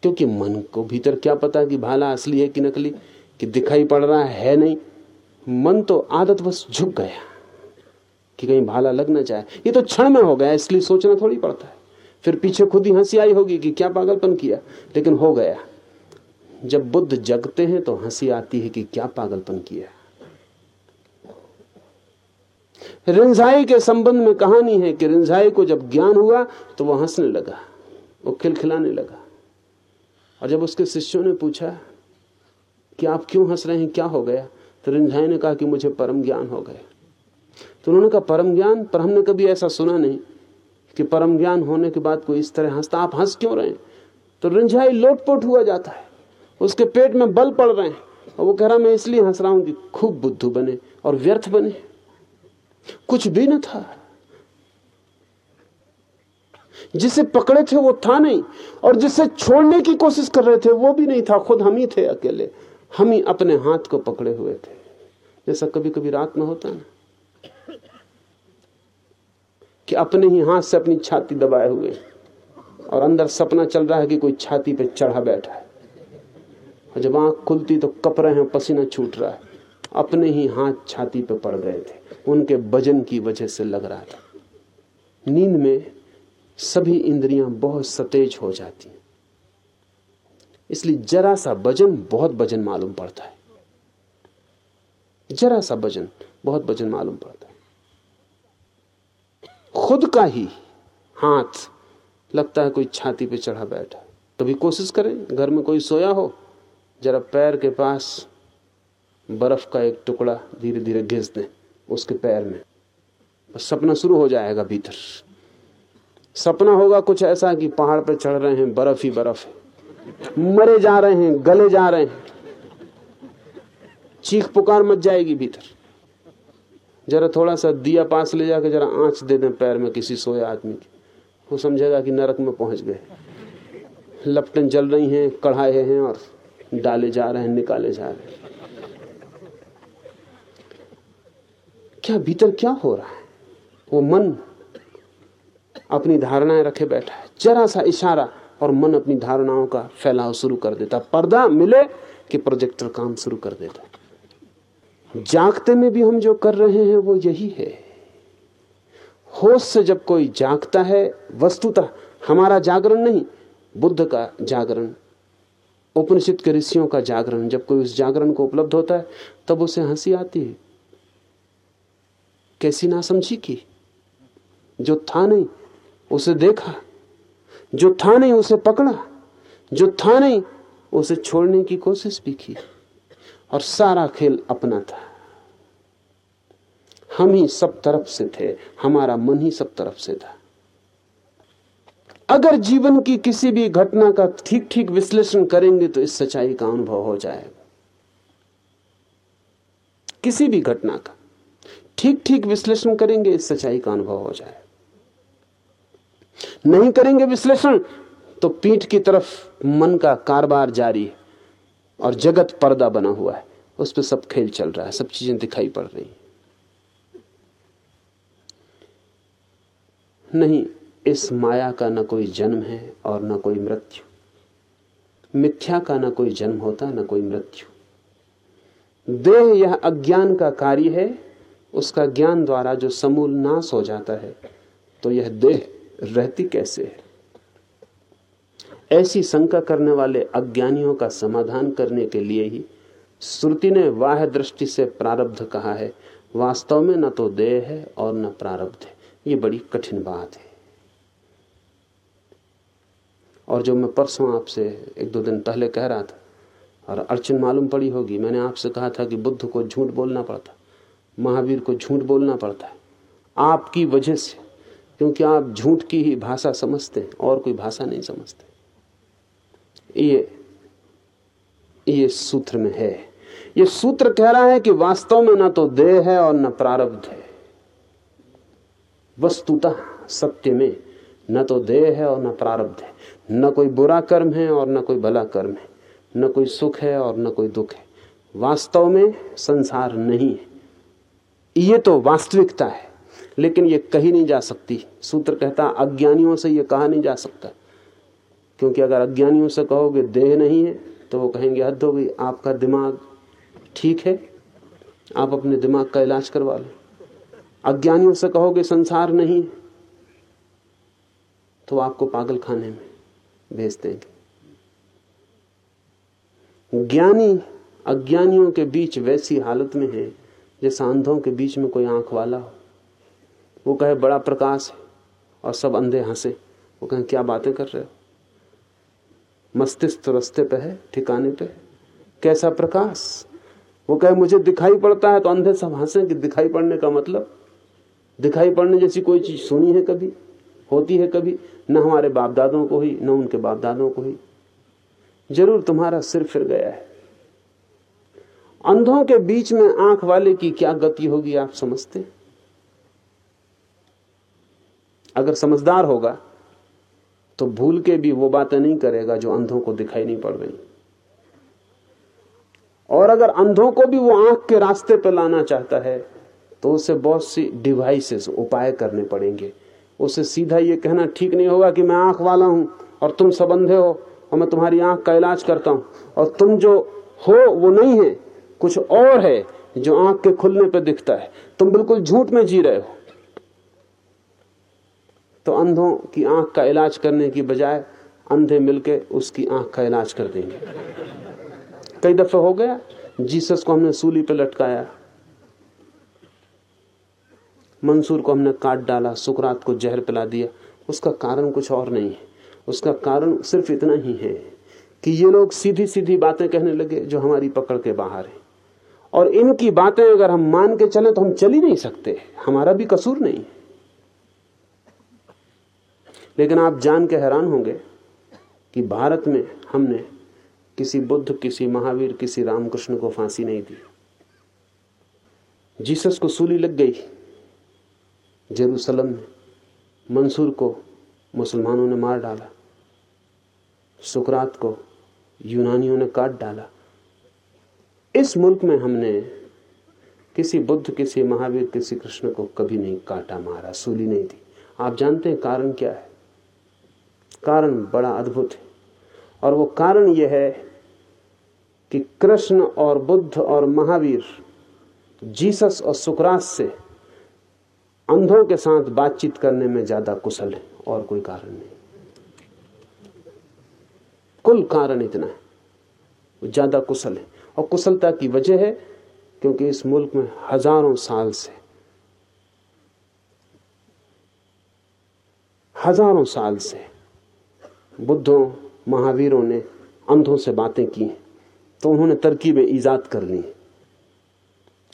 [SPEAKER 3] क्योंकि मन को भीतर क्या पता कि भाला असली है कि नकली, कि दिखाई पड़ रहा है नहीं। मन तो आदत बस झुक गया। कि कहीं भाला लग ना जाए। ये तो क्षण में हो गया, इसलिए सोचना थोड़ी पड़ता है। फिर पीछे खुद ही हँसी आई होगी कि क्या पागलपन किया। लेकिन हो गया। जब बुद्ध जगते हैं तो हँसी आती है कि क्या पागलपन किया। रिंझाई के संबंध में कहानी है कि रिंझाई को जब ज्ञान हुआ तो वह हंसने लगा, वो खिलखिलाने लगा। और जब उसके शिष्यों ने पूछा कि आप क्यों हंस रहे हैं, क्या हो गया? तो रिंझाई ने कहा कि मुझे परम ज्ञान हो गया। तो उन्होंने कहा, परम ज्ञान, पर हमने कभी ऐसा सुना नहीं कि परम ज्ञान होने के बाद कोई इस तरह हंसता। आप हंस क्यों रहे तो रिंझाई लोटपोट हुआ जाता है। उसके पेट में बल पड़ रहे हैं। और वो कह रहा, मैं इसलिए हंस रहा हूँ कि खूब बुद्धू बने और व्यर्थ बने। कुछ भी न था। जिसे पकड़े थे वो था नहीं। और जिसे छोड़ने की कोशिश कर रहे थे वो भी नहीं था। खुद हम ही थे अकेले। हम ही अपने हाथ को पकड़े हुए थे। जैसा कभी कभी रात में होता ना। कि अपने ही हाथ से अपनी छाती दबाए हुए। और अंदर सपना चल रहा है कि कोई छाती पे चढ़ा बैठा है। और जब आँख खुलती तो कप रहे हैं, पसीना छूट रहा है। अपने ही हाथ छाती पे पड़ गए थे। उनके वज़न की वजह से लग रहा था। नींद में सभी इंद्रियाँ बहुत सतेज हो जाती हैं। इसलिए जरा सा वज़न बहुत वज़न मालूम पड़ता है। जरा सा वज़न बहुत वज़न मालूम पड़ता है। खुद का ही हाथ लगता है कोई छाती पे चढ़ा बैठा कभी कोशिश करें, घर में कोई सोया हो, जरा पैर के पास बर्फ़ का एक टुकड़ा धीरे धीरे घिस दें उसके पैर में। सपना शुरू हो जाएगा भीतर। सपना होगा कुछ ऐसा कि पहाड़ पर चढ़ रहे हैं, बर्फ़ ही बर्फ़ है। मरे जा रहे हैं, गले जा रहे हैं। चीख पुकार मच जाएगी भीतर। जरा थोड़ा सा दिया पास ले जाकर जरा आँच दे दें पैर में किसी सोए आदमी की। वो समझेगा कि नरक में पहुँच गए। लपटें जल रही हैं, कढ़ाए हैं और डाले जा रहे हैं, निकाले जा रहे हैं। क्या भीतर क्या हो रहा है? वो मन अपनी धारणाएँ रखे बैठा है। जरा सा इशारा और मन अपनी धारणाओं का फैलाव शुरू कर देता। पर्दा मिले कि प्रोजेक्टर काम शुरू कर देता। जागते में भी हम जो कर रहे हैं वो यही है। होश से जब कोई जागता है, वस्तुतः हमारा जागरण नहीं, बुद्ध का जागरण, उपनिषद के ऋषियों का जागरण। जब कोई उस जागरण को उपलब्ध होता है, तब उसे हँसी आती है। कैसी नासमझी की? जो था नहीं, उसे देखा। जो था नहीं, उसे पकड़ा। जो था नहीं, उसे छोड़ने की कोशिश भी की। और सारा खेल अपना था हम ही सब तरफ़ से थे, हमारा मन ही सब तरफ़ से था। अगर जीवन की किसी भी घटना का ठीक ठीक विश्लेषण करेंगे तो इस सच्चाई का अनुभव हो जाएगा। किसी भी घटना का ठीक ठीक विश्लेषण करेंगे, इस सच्चाई का अनुभव हो जाए नहीं करेंगे विश्लेषण तो पीठ की तरफ़ मन का कारोबार जारी है। और जगत पर्दा बना हुआ है। उस पर सब खेल चल रहा है, सब चीज़ें दिखाई पड़ रही नहीं, इस माया का न कोई जन्म है और न कोई मृत्यु। मिथ्या का न कोई जन्म होता, न कोई मृत्यु। देह यह अज्ञान का कार्य है, उसका ज्ञान द्वारा जो समूल नाश हो जाता है तो यह देह रहती कैसे है? ऐसी शंका करने वाले अज्ञानियों का समाधान करने के लिए ही श्रुति ने वाह दृष्टि से प्रारब्ध कहा है, वास्तव में न तो देह है और न प्रारब्ध है। ये बड़ी कठिन बात है। और जो मैं परसों आपसे एक दो दिन पहले कह रहा था, और अर्चन मालूम पड़ी होगी, मैंने आपसे कहा था कि बुद्ध को झूठ बोलना पड़ता, महावीर को झूठ बोलना पड़ता है। आपकी वजह से, क्योंकि आप झूठ की ही भाषा समझते हैं, और कोई भाषा नहीं समझते। ये ये सूत्र में है। ये सूत्र कह रहा है कि वास्तव में ना तो देह है और न प्रारब्ध है। वस्तुतः सत्य में न तो देह है और न प्रारब्ध है। न कोई बुरा कर्म है और न कोई भला कर्म है। न कोई सुख है और न कोई दुख है। वास्तव में संसार नहीं है। ये तो वास्तविकता है, लेकिन ये कही नहीं जा सकती। सूत्र कहता, अज्ञानियों से ये कहा नहीं जा सकता। क्योंकि अगर अज्ञानियों से कहोगे देह नहीं है तो वो कहेंगे, हद हो गई, आपका दिमाग ठीक है, आप अपने दिमाग का इलाज करवा लो। अज्ञानियों से कहोगे संसार नहीं तो आपको पागल खाने में भेज देंगे। ज्ञानी अज्ञानियों के बीच वैसी हालत में है, जैसा अंधों के बीच में कोई आँख वाला हो। वो कहे, बड़ा प्रकाश है, और सब अंधे हंसे। वो कहे, क्या बातें कर रहे हो? मस्तिष्क तो रस्ते पे है, ठिकाने पे कैसा प्रकाश? वो कहे, मुझे दिखाई पड़ता है। तो अंधे सब हंसे कि दिखाई पड़ने का मतलब? दिखाई पड़ने जैसी कोई चीज़ सुनी है कभी? होती है कभी? न हमारे बाप दादों को ही न उनके बाप दादों को ही ज़रूर तुम्हारा सिर फिर गया है। अंधों के बीच में आँख वाले की क्या गति होगी, आप समझते? अगर समझदार होगा तो भूल के भी वो बातें नहीं करेगा जो अंधों को दिखाई नहीं पड़ रही। और अगर अंधों को भी वो आँख के रास्ते पर लाना चाहता है तो उसे बहुत सी डिवाइसेस उपाय करने पड़ेंगे। उसे सीधा ये कहना ठीक नहीं होगा कि मैं आँख वाला हूँ और तुम सब अंधे हो और मैं तुम्हारी आँख का इलाज करता हूँ। और तुम जो हो, वो नहीं है, कुछ और है जो आँख के खुलने पर दिखता है। तुम बिल्कुल झूठ में जी रहे हो। तो अंधों की आँख का इलाज करने की बजाय अंधे मिलके उसकी आँख का इलाज कर देंगे। कई दफे हो गया, जीसस को हमने सूली पे लटकाया, मंसूर को हमने काट डाला, सुकरात को जहर पिला दिया। उसका कारण कुछ और नहीं है। उसका कारण सिर्फ़ इतना ही है कि ये लोग सीधी सीधी बातें कहने लगे जो हमारी पकड़ के बाहर है। और इनकी बातें अगर हम मान के चले तो हम चल ही नहीं सकते। हमारा भी कसूर नहीं लेकिन आप जान के हैरान होंगे कि भारत में हमने किसी बुद्ध, किसी महावीर, किसी रामकृष्ण को फांसी नहीं दी। जीसस को सूली लग गई जेरूसलम में। मंसूर को मुसलमानों ने मार डाला। सुकरात को यूनानियों ने काट डाला। इस मुल्क में हमने किसी बुद्ध, किसी महावीर, किसी कृष्ण को कभी नहीं काटा मारा, सूली नहीं दी। आप जानते हैं कारण क्या है? कारण बड़ा अद्भुत है। और वो कारण यह है कि कृष्ण और बुद्ध और महावीर, जीसस और सुकरात से अंधों के साथ बातचीत करने में ज़्यादा कुशल है और कोई कारण नहीं। कुल कारण इतना है। वो ज़्यादा कुशल है। और कुशलता की वजह है क्योंकि इस मुल्क में हज़ारों साल से, हज़ारों साल से बुद्धों, महावीरों ने अंधों से बातें की तो उन्होंने तरकीबें ईजाद कर ली।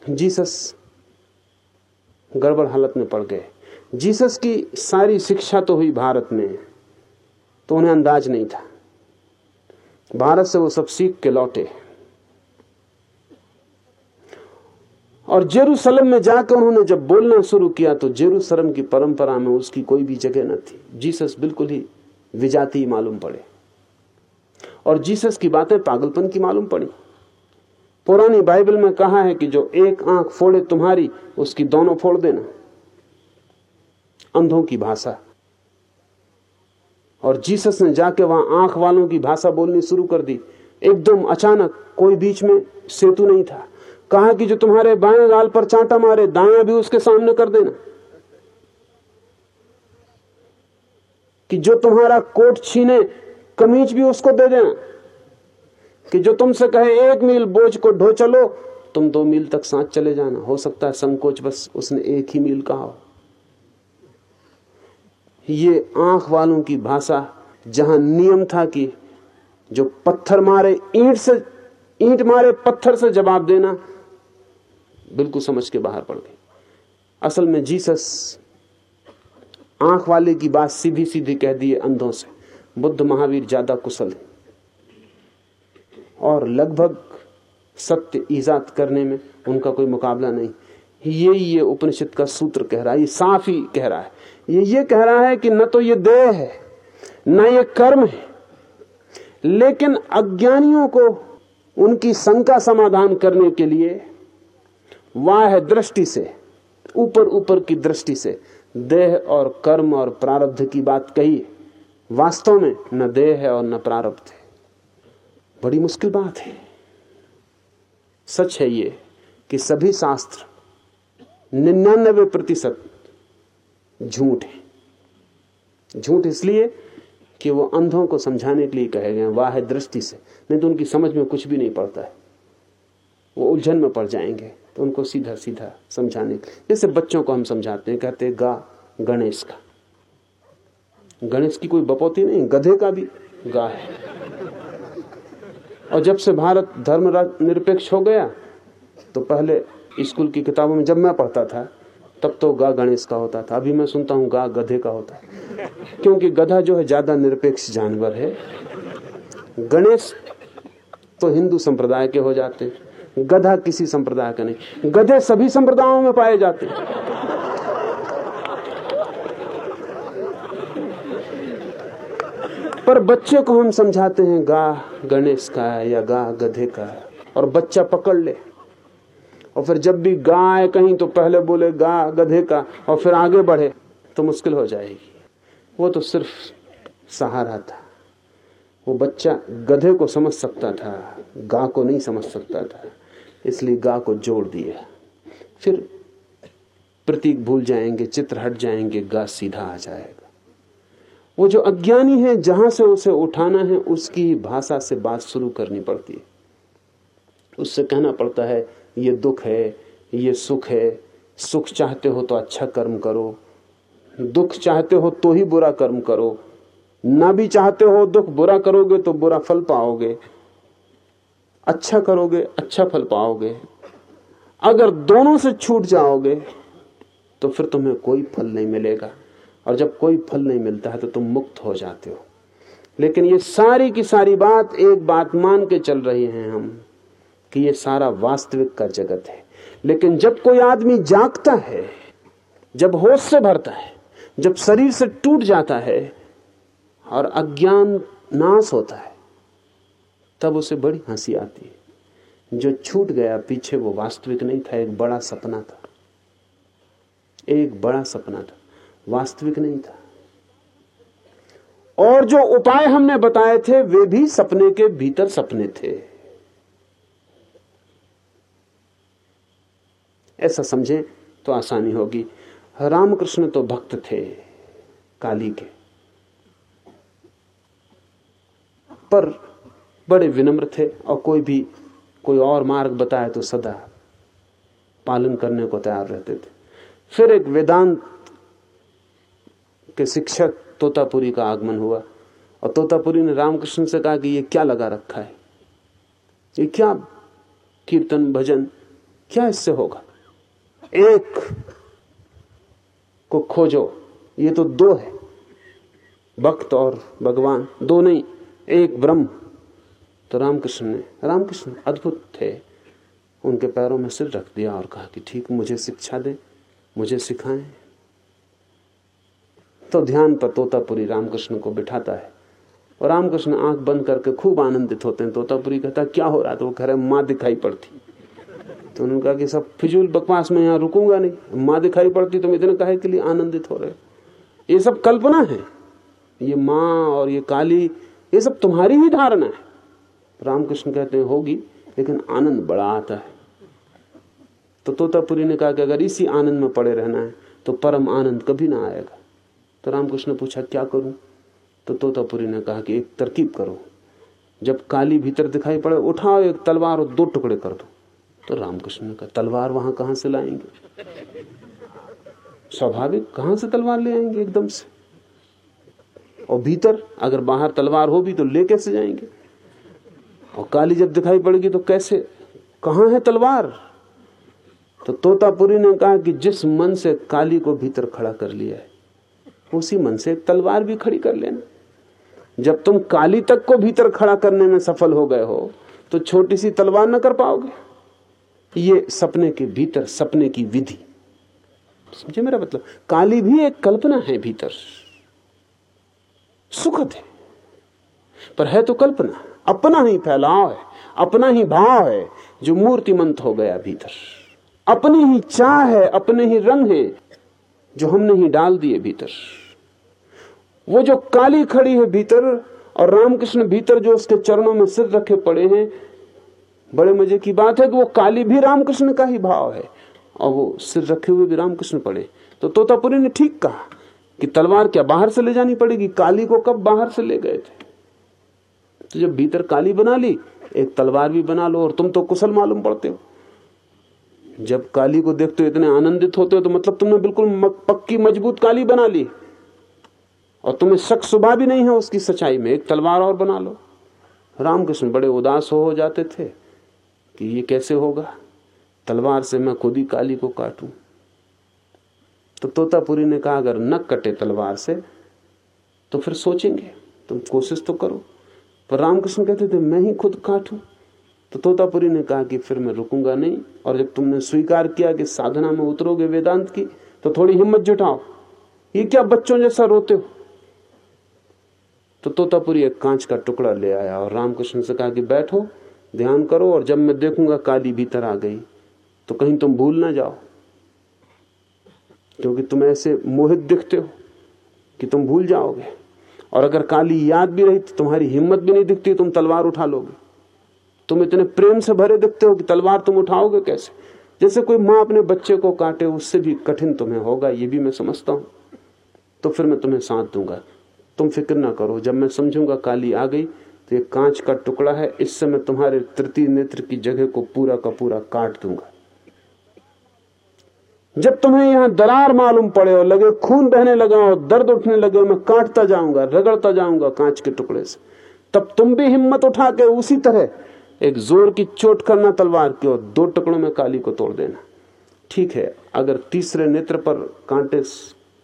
[SPEAKER 3] जीसस गड़बड़ हालत में पड़ गए। जीसस की सारी शिक्षा तो हुई भारत में तो उन्हें अंदाज नहीं था। भारत से वो सब सीख के लौटे। और जेरूसलम में जाकर उन्होंने जब बोलना शुरू किया तो जेरूसलम की परंपरा में उसकी कोई भी जगह न थी। जीसस बिल्कुल ही विजाती मालूम पड़े। और जीसस की बातें पागलपन की मालूम पड़ी। पुरानी बाइबल में कहा है कि जो एक आँख फोड़े तुम्हारी, उसकी दोनों फोड़ देना। अंधों की भाषा। और जीसस ने जाके वहाँ आँख वालों की भाषा बोलनी शुरू कर दी। एकदम अचानक कोई बीच में सेतु नहीं था। कहा कि जो तुम्हारे बाएँ गाल पर चांटा मारे दाया भी उसके सामने कर देना। कि जो तुम्हारा कोट छीने, कमीज भी उसको दे देना कि जो तुमसे कहे, एक मील बोझ को ढो चलो, तुम दो मील तक साथ चले जाना। हो सकता है संकोच, बस उसने एक ही मील कहा हो। ये आँख वालों की भाषा, जहाँ नियम था कि जो पत्थर मारे, ईंट से, ईंट मारे, पत्थर से जवाब देना, बिल्कुल समझ के बाहर पड़ गई असल में जीसस आँख वाले की बात सीधी सीधी कह दिए अंधों से। बुद्ध महावीर ज़्यादा कुशल है। और लगभग सत्य ईजाद करने में उनका कोई मुकाबला नहीं। ये ये उपनिषद का सूत्र कह रहा है, ये साफ़ ही कह रहा है। ये ये कह रहा है कि न तो ये देह है, न ये कर्म है। लेकिन अज्ञानियों को उनकी शंका समाधान करने के लिए वाह दृष्टि से, ऊपर ऊपर की दृष्टि से। देह और कर्म और प्रारब्ध की बात कही, वास्तव में न देह है और न प्रारब्ध है। बड़ी मुश्किल बात है। सच है ये कि सभी शास्त्र निन्यानबे प्रतिशत झूठ है। झूठ इसलिए कि वो अंधों को समझाने के लिए कहे गए वाह दृष्टि से, नहीं तो उनकी समझ में कुछ भी नहीं पड़ता है। वो उलझन में पड़ जाएँगे। उनको सीधा सीधा समझाने के जैसे बच्चों को हम समझाते हैं, कहते हैं, गा, गणेश का। गणेश की कोई बपौती नहीं, गधे का भी गा है। और जब से भारत धर्म निरपेक्ष हो गया तो पहले स्कूल की किताबों में जब मैं पढ़ता था, तब तो गा, गणेश का होता था। अभी मैं सुनता हूँ, गा, गधे का होता है। क्योंकि गधा जो है, ज़्यादा निरपेक्ष जानवर है। गणेश तो हिंदू संप्रदाय के हो जाते गधा किसी संप्रदाय का नहीं। गधे सभी संप्रदायों में पाए जाते हैं। पर बच्चे को हम समझाते हैं, गा गणेश का या गा गधे का और बच्चा पकड़ ले। और फिर जब भी गाय कहीं तो पहले बोले, गा गधे का और फिर आगे बढ़े तो मुश्किल हो जाएगी। वो तो सिर्फ़ सहारा था। वो बच्चा गधे को समझ सकता था, गा को नहीं समझ सकता था। इसलिए गा को जोड़ दिया फिर प्रतीक भूल जाएँगे, चित्र हट जाएँगे, गा सीधा आ जाएगा। वो जो अज्ञानी है, जहाँ से उसे उठाना है, उसकी भाषा से बात शुरू करनी पड़ती है। उससे कहना पड़ता है, ये दुख है, ये सुख है, सुख चाहते हो तो अच्छा कर्म करो, दुख चाहते हो तो ही बुरा कर्म करो, ना भी चाहते हो दुख बुरा करोगे तो बुरा फल पाओगे। अच्छा करोगे अच्छा फल पाओगे। अगर दोनों से छूट जाओगे तो फिर तुम्हें कोई फल नहीं मिलेगा। और जब कोई फल नहीं मिलता है तो तुम मुक्त हो जाते हो। लेकिन ये सारी की सारी बात एक बात मान के चल रहे हैं हम, कि ये सारा वास्तविक का जगत है। लेकिन जब कोई आदमी जागता है, जब होश से भरता है, जब शरीर से टूट जाता है, और अज्ञान नाश होता है तब उसे बड़ी हँसी आती है। जो छूट गया पीछे वो वास्तविक नहीं था, एक बड़ा सपना था। एक बड़ा सपना था, वास्तविक नहीं था। और जो उपाय हमने बताए थे, वे भी सपने के भीतर सपने थे। ऐसा समझे तो आसानी होगी। रामकृष्ण तो भक्त थे, काली के। पर बड़े विनम्र थे और कोई भी, कोई और मार्ग बताए तो सदा पालन करने को तैयार रहते थे। फिर एक वेदांत के शिक्षक तोतापुरी का आगमन हुआ और तोतापुरी ने रामकृष्ण से कहा कि ये क्या लगा रखा है? ये क्या कीर्तन, भजन, क्या इससे होगा? एक को खोजो, ये तो दो है। भक्त और भगवान, दो नहीं, एक ब्रह्म। तो रामकृष्ण ने, रामकृष्ण अद्भुत थे। उनके पैरों में सिर रख दिया और कहा कि ठीक, मुझे शिक्षा दे, मुझे सिखाएँ। तो ध्यान पर तोतापुरी रामकृष्ण को बिठाता है और रामकृष्ण आँख बंद करके खूब आनंदित होते हैं। तोतापुरी कहता, क्या हो रहा तो वो कह रहे, माँ दिखाई पड़ती। तो उन्होंने कहा कि, सब फिजूल बकवास में यहाँ रुकूँगा नहीं। माँ दिखाई पड़ती, तुम इतने कहे के लिए आनंदित हो रहे ये सब कल्पना है। ये माँ और ये काली, ये सब तुम्हारी ही धारणा है। रामकृष्ण कहते हैं, होगी, लेकिन आनंद बड़ा आता है। तो तोतापुरी ने कहा कि अगर इसी आनंद में पड़े रहना है तो परम आनंद कभी ना आएगा। तो रामकृष्ण ने पूछा, क्या करूँ? तो तोतापुरी ने कहा कि एक तरकीब करो। जब काली भीतर दिखाई पड़े, उठाओ एक तलवार और दो टुकड़े कर दो। तो रामकृष्ण ने कहा, तलवार वहाँ कहाँ से लाएँगे? स्वाभाविक, कहाँ से तलवार ले आएँगे एकदम से? और भीतर, अगर बाहर तलवार हो भी तो ले कैसे जाएँगे? और काली जब दिखाई पड़ेगी तो कैसे? कहाँ है तलवार? तो तोतापुरी ने कहा कि जिस मन से काली को भीतर खड़ा कर लिया है, उसी मन से एक तलवार भी खड़ी कर लेना। जब तुम काली तक को भीतर खड़ा करने में सफल हो गए हो तो छोटी सी तलवार ना कर पाओगे। ये सपने के भीतर, सपने की विधि। समझे मेरा मतलब? काली भी एक कल्पना है भीतर। सुखद है, पर है तो कल्पना। अपना ही फैलाव है, अपना ही भाव है, जो मूर्तिमंत हो गया भीतर। अपनी ही चाह है, अपने ही रंग है, जो हमने ही डाल दिए भीतर। वो जो काली खड़ी है भीतर और रामकृष्ण भीतर जो उसके चरणों में सिर रखे पड़े हैं, बड़े मज़े की बात है कि वो काली भी रामकृष्ण का ही भाव है और वो सिर रखे हुए भी रामकृष्ण पड़े। तो तोतापुरी ने ठीक कहा कि तलवार क्या बाहर से ले जानी पड़ेगी? काली को कब बाहर से ले गए थे? तो जब भीतर काली बना ली एक तलवार भी बना लो और तुम तो कुशल मालूम पड़ते हो। जब काली को देखते हो इतने आनंदित होते हो तो मतलब तुमने बिल्कुल पक्की मज़बूत काली बना ली। और तुम्हें शक सुबह भी नहीं है उसकी सच्चाई में एक तलवार और बना लो। रामकृष्ण बड़े उदास हो, जाते थे कि ये कैसे होगा? तलवार से मैं खुद ही काली को काटूं। तो तोतापुरी ने कहा अगर न कटे तलवार से तो फिर सोचेंगे। तुम कोशिश तो करो। पर रामकृष्ण कहते थे, मैं ही खुद काटू? तो तोतापुरी ने कहा कि फिर मैं रुकूँगा नहीं, और जब तुमने स्वीकार किया कि साधना में उतरोगे वेदांत की तो थोड़ी हिम्मत जुटाओ। ये क्या बच्चों जैसा रोते हो? तो तोतापुरी एक कांच का टुकड़ा ले आया, और रामकृष्ण से कहा कि बैठो, ध्यान करो, और जब मैं देखूँगा काली भीतर आ गई तो कहीं तुम भूल ना जाओ। क्योंकि तुम ऐसे मोहित दिखते हो कि तुम भूल जाओगे। और अगर काली याद भी रही तो तुम्हारी हिम्मत भी नहीं दिखती, तुम तलवार उठा लोगे। तुम इतने प्रेम से भरे दिखते हो कि तलवार तुम उठाओगे कैसे? जैसे कोई माँ अपने बच्चे को काटे, उससे भी कठिन तुम्हें होगा, ये भी मैं समझता हूँ। तो फिर मैं तुम्हें साथ दूँगा। तुम फ़िक्र ना करो, जब मैं समझूँगा काली आ गई तो ये कांच का टुकड़ा है, इससे मैं तुम्हारे तृतीय नेत्र की जगह को पूरा का पूरा काट दूँगा। जब तुम्हें यहाँ दरार मालूम पड़े और लगे, खून बहने लगा और दर्द उठने लगे, मैं काटता जाऊँगा, रगड़ता जाऊँगा कांच के टुकड़े से, तब तुम भी हिम्मत उठा के उसी तरह एक ज़ोर की चोट करना तलवार की और दो टुकड़ों में काली को तोड़ देना। ठीक है, अगर तीसरे नेत्र पर कांटे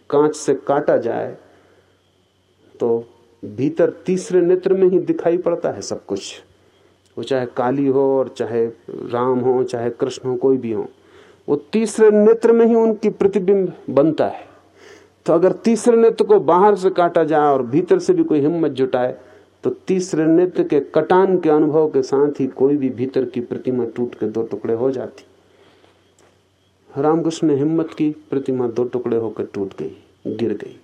[SPEAKER 3] कांच से काटा जाए तो भीतर तीसरे नेत्र में ही दिखाई पड़ता है सब कुछ। वो चाहे काली हो और चाहे राम हो, चाहे कृष्ण हो, कोई भी हो। वो तीसरे नेत्र में ही उनकी प्रतिबिंब बनता है। तो अगर तीसरे नेत्र को बाहर से काटा जाए और भीतर से भी कोई हिम्मत जुटाए तो तीसरे नेत्र के कटान के अनुभव के साथ ही कोई भी भीतर की प्रतिमा टूट के दो टुकड़े हो जाती। रामकृष्ण ने हिम्मत की, प्रतिमा दो टुकड़े होकर टूट गई, गिर गई।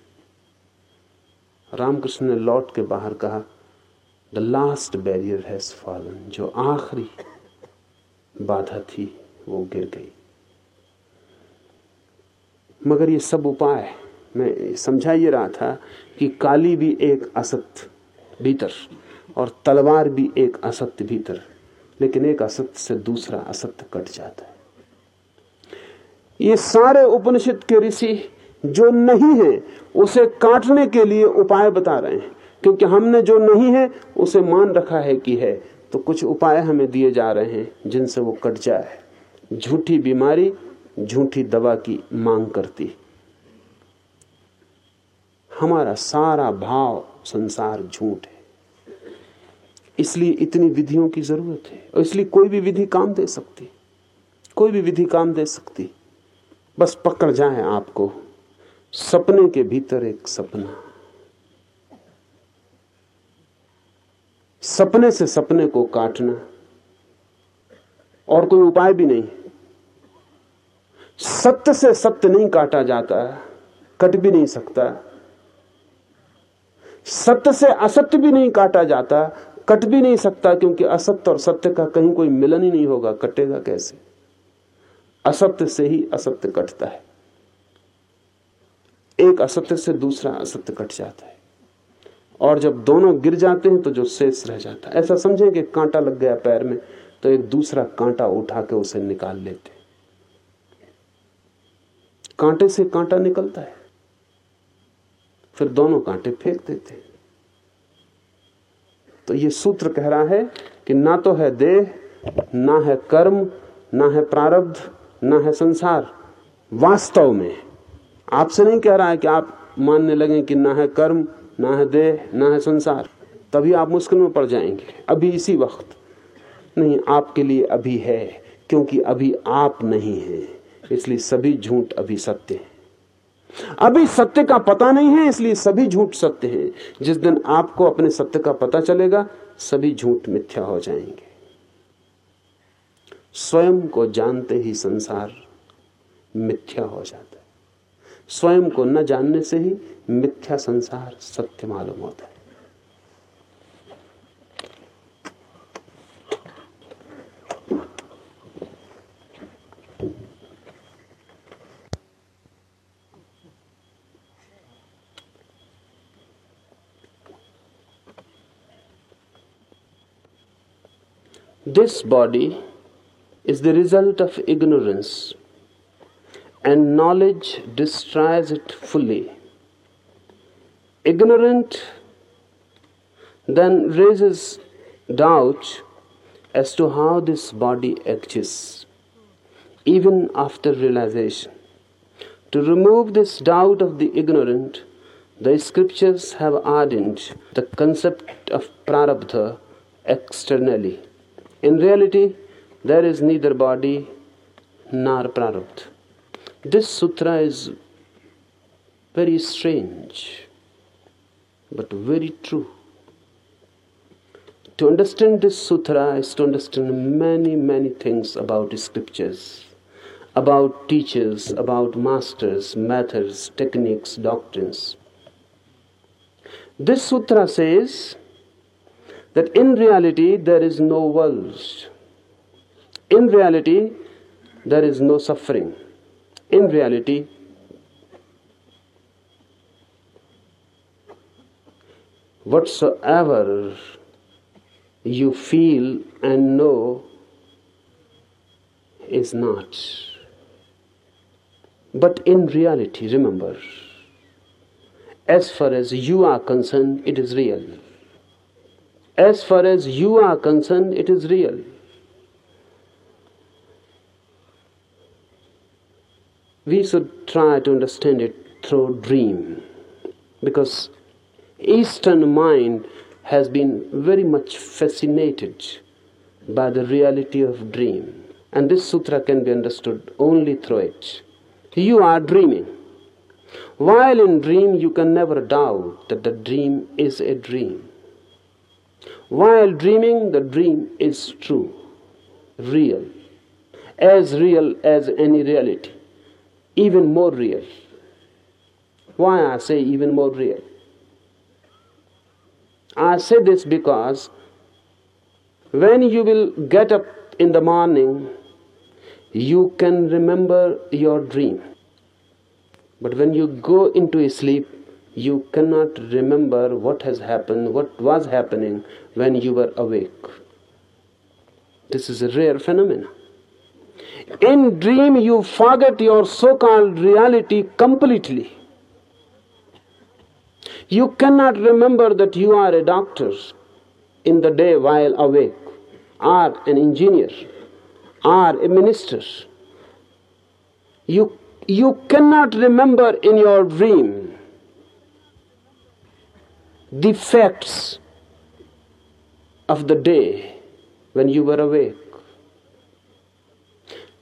[SPEAKER 3] रामकृष्ण ने लौट के बाहर कहा the last barrier has fallen जो आखिरी बाधा थी, वो गिर गई। मगर ये सब उपाय मैं समझा ये रहा था कि काली भी एक असत्य भीतर और तलवार भी एक असत्य भीतर, लेकिन एक असत्य से दूसरा असत्य कट जाता है। ये सारे उपनिषद के ऋषि जो नहीं है, उसे काटने के लिए उपाय बता रहे हैं। क्योंकि हमने जो नहीं है, उसे मान रखा है कि है। तो कुछ उपाय हमें दिए जा रहे हैं, जिनसे वो कट जाए। झूठी बीमारी झूठी दवा की मांग करती हमारा सारा भाव संसार झूठ है। इसलिए इतनी विधियों की ज़रूरत है। और इसलिए कोई भी विधि काम दे सकती। कोई भी विधि काम दे सकती। बस पकड़ जाए आपको। सपने के भीतर एक सपना। सपने से सपने को काटना। और कोई उपाय भी नहीं सत्य से सत्य नहीं काटा जाता कट भी नहीं सकता सत्य से असत्य भी नहीं काटा जाता, कट भी नहीं सकता, क्योंकि असत्य और सत्य का कहीं कोई मिलन ही नहीं होगा, कटेगा कैसे? असत्य से ही असत्य कटता है। एक असत्य से दूसरा असत्य कट जाता है। और जब दोनों गिर जाते हैं तो जो शेष रह जाता है। ऐसा समझे कि कांटा लग गया पैर में तो एक दूसरा कांटा उठा के उसे निकाल लेते कांटे से कांटा निकलता है। फिर दोनों कांटे फेंक देते तो ये सूत्र कह रहा है कि ना तो है देह, ना है कर्म, ना है प्रारब्ध, ना है संसार। वास्तव में आपसे नहीं कह रहा है कि आप मानने लगे कि ना है कर्म, ना है देह, ना है संसार। तभी आप मुश्किल में पड़ जाएँगे। अभी इसी वक्त। नहीं, आपके लिए अभी है, क्योंकि अभी आप नहीं है। इसलिए सभी झूठ अभी सत्य है। अभी सत्य का पता नहीं है, इसलिए सभी झूठ सत्य है। जिस दिन आपको अपने सत्य का पता चलेगा, सभी झूठ मिथ्या हो जाएँगे। स्वयं को जानते ही संसार मिथ्या हो जाता है। स्वयं को न जानने से ही मिथ्या संसार सत्य मालूम होता है। This body is the result of ignorance, and knowledge destroys it fully. Ignorant then raises doubt as to how this body exists, even after realization. To remove this doubt of the ignorant, the scriptures have added the concept of prarabdha externally. In reality, there is neither body nor prarabdha. This sutra is very strange, but very true. To understand this sutra is to understand many, many things about scriptures, about teachers, about masters, methods, techniques, doctrines. This sutra says that in reality there is no world. In reality there is no suffering. In reality, whatsoever you feel and know is not. But in reality, remember, as far as you are concerned, it is real. As far as you are concerned, it is real. We should try to understand it through dream because Eastern mind has been very much fascinated by the reality of dream and this sutra can be understood only through it. You are dreaming. While in dream you can never doubt that the dream is a dream. While dreaming, the dream is true, real, as real as any reality, even more real. Why I say even more real? I say this because when you will get up in the morning, you can remember your dream. But when you go into a sleep, you cannot remember what has happened, what was happening when you were awake. This is a rare phenomenon. In dream, you forget your so called reality completely. You cannot remember that you are a doctor in the day while awake, or an engineer, or a minister. You, you cannot remember in your dream the facts of the day when you were awake.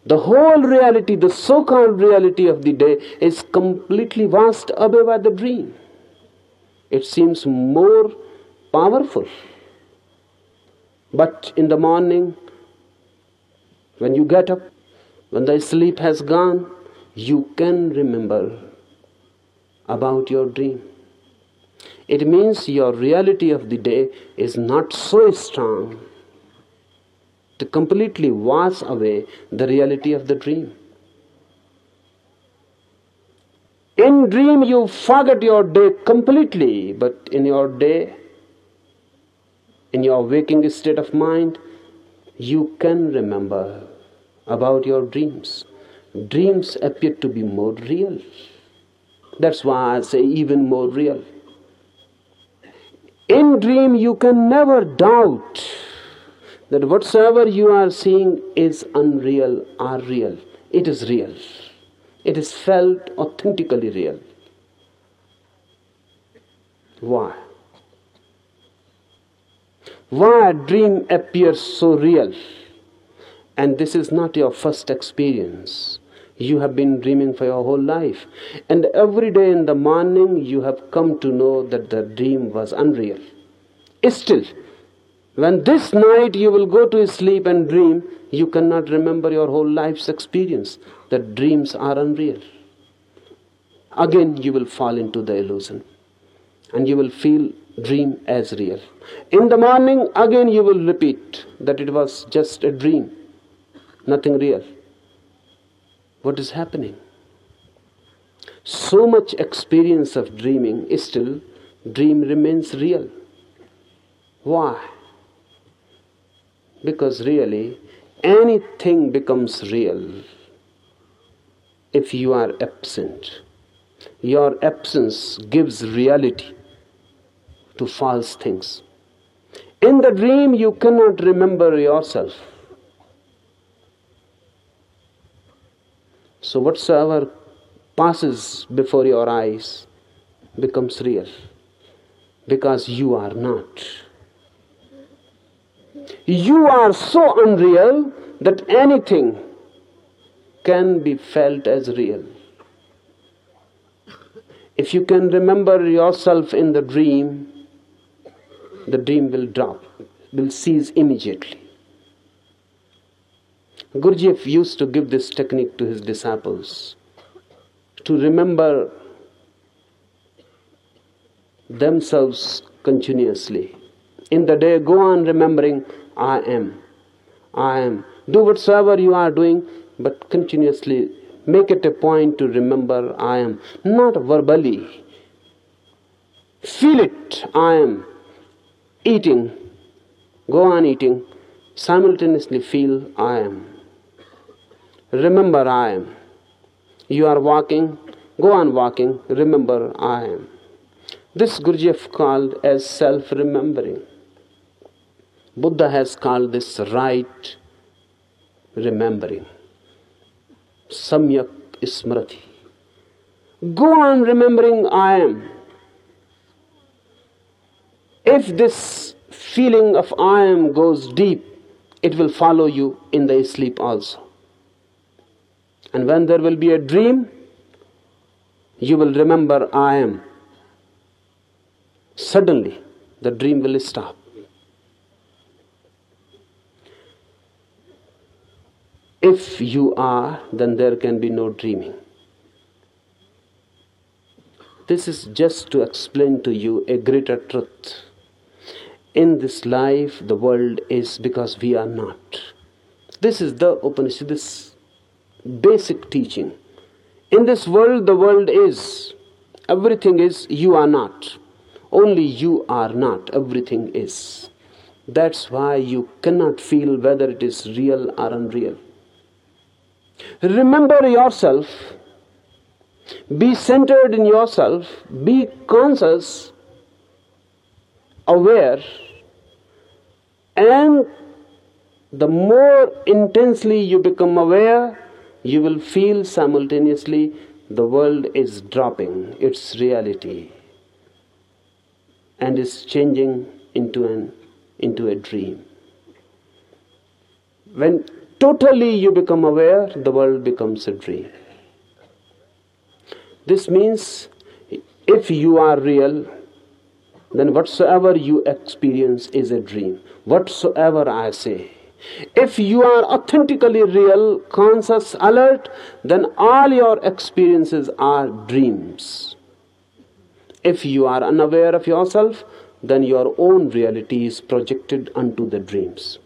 [SPEAKER 3] The whole reality, the so called reality of the day, is completely washed away by the dream. It seems more powerful. But in the morning, when you get up, when the sleep has gone, you can remember about your dream. It means your reality of the day is not so strong to completely wash away the reality of the dream. In dream you forget your day completely, but in your day, in your waking state of mind, you can remember about your dreams. Dreams appear to be more real. That's why I say even more real. In dream, you can never doubt that whatsoever you are seeing is unreal or real. It is real. It is felt authentically real. Why? Why a dream appears so real? And this is not your first experience. You have been dreaming for your whole life. And every day in the morning, you have come to know that the dream was unreal. Still, when this night you will go to sleep and dream, you cannot remember your whole life's experience. That dreams are unreal. Again, you will fall into the illusion and you will feel dream as real. In the morning, again you will repeat that it was just a dream, nothing real. What is happening? So much experience of dreaming, is still, dream remains real. Why? Because really, anything becomes real if you are absent. Your absence gives reality to false things. In the dream, you cannot remember yourself. So, whatsoever passes before your eyes becomes real because you are not. You are so unreal that anything can be felt as real. If you can remember yourself in the dream, the dream will drop, will cease immediately. Gurdjieff used to give this technique to his disciples to remember themselves continuously. In the day, go on remembering, I am. I am. Do whatsoever you are doing, but continuously make it a point to remember, I am. Not verbally. Feel it, I am eating, go on eating, simultaneously feel I am. Remember I am. You are walking, go on walking, remember I am. This Gurdjieff called as self remembering. Buddha has called this right remembering. Samyak Smriti. Go on remembering I am if this feeling of I am goes deep, it will follow you in the sleep also. And when there will be a dream, you will remember I am. Suddenly, the dream will stop. If you are, then there can be no dreaming. This is just to explain to you a greater truth in this life the world is because we are not. This is the Upanishad, this basic teaching. In this world, the world is. Everything is, you are not. Only you are not. Everything is. That's why you cannot feel whether it is real or unreal. Remember yourself. Be centered in yourself. Be conscious aware and the more intensely you become aware you will feel simultaneously the world is dropping its reality and is changing into an into a dream when totally you become aware the world becomes a dream this means if you are real then whatsoever you experience is a dream. Whatsoever I say. If you are authentically real, conscious, alert, then all your experiences are dreams. If you are unaware of yourself, then your own reality is projected unto the dreams.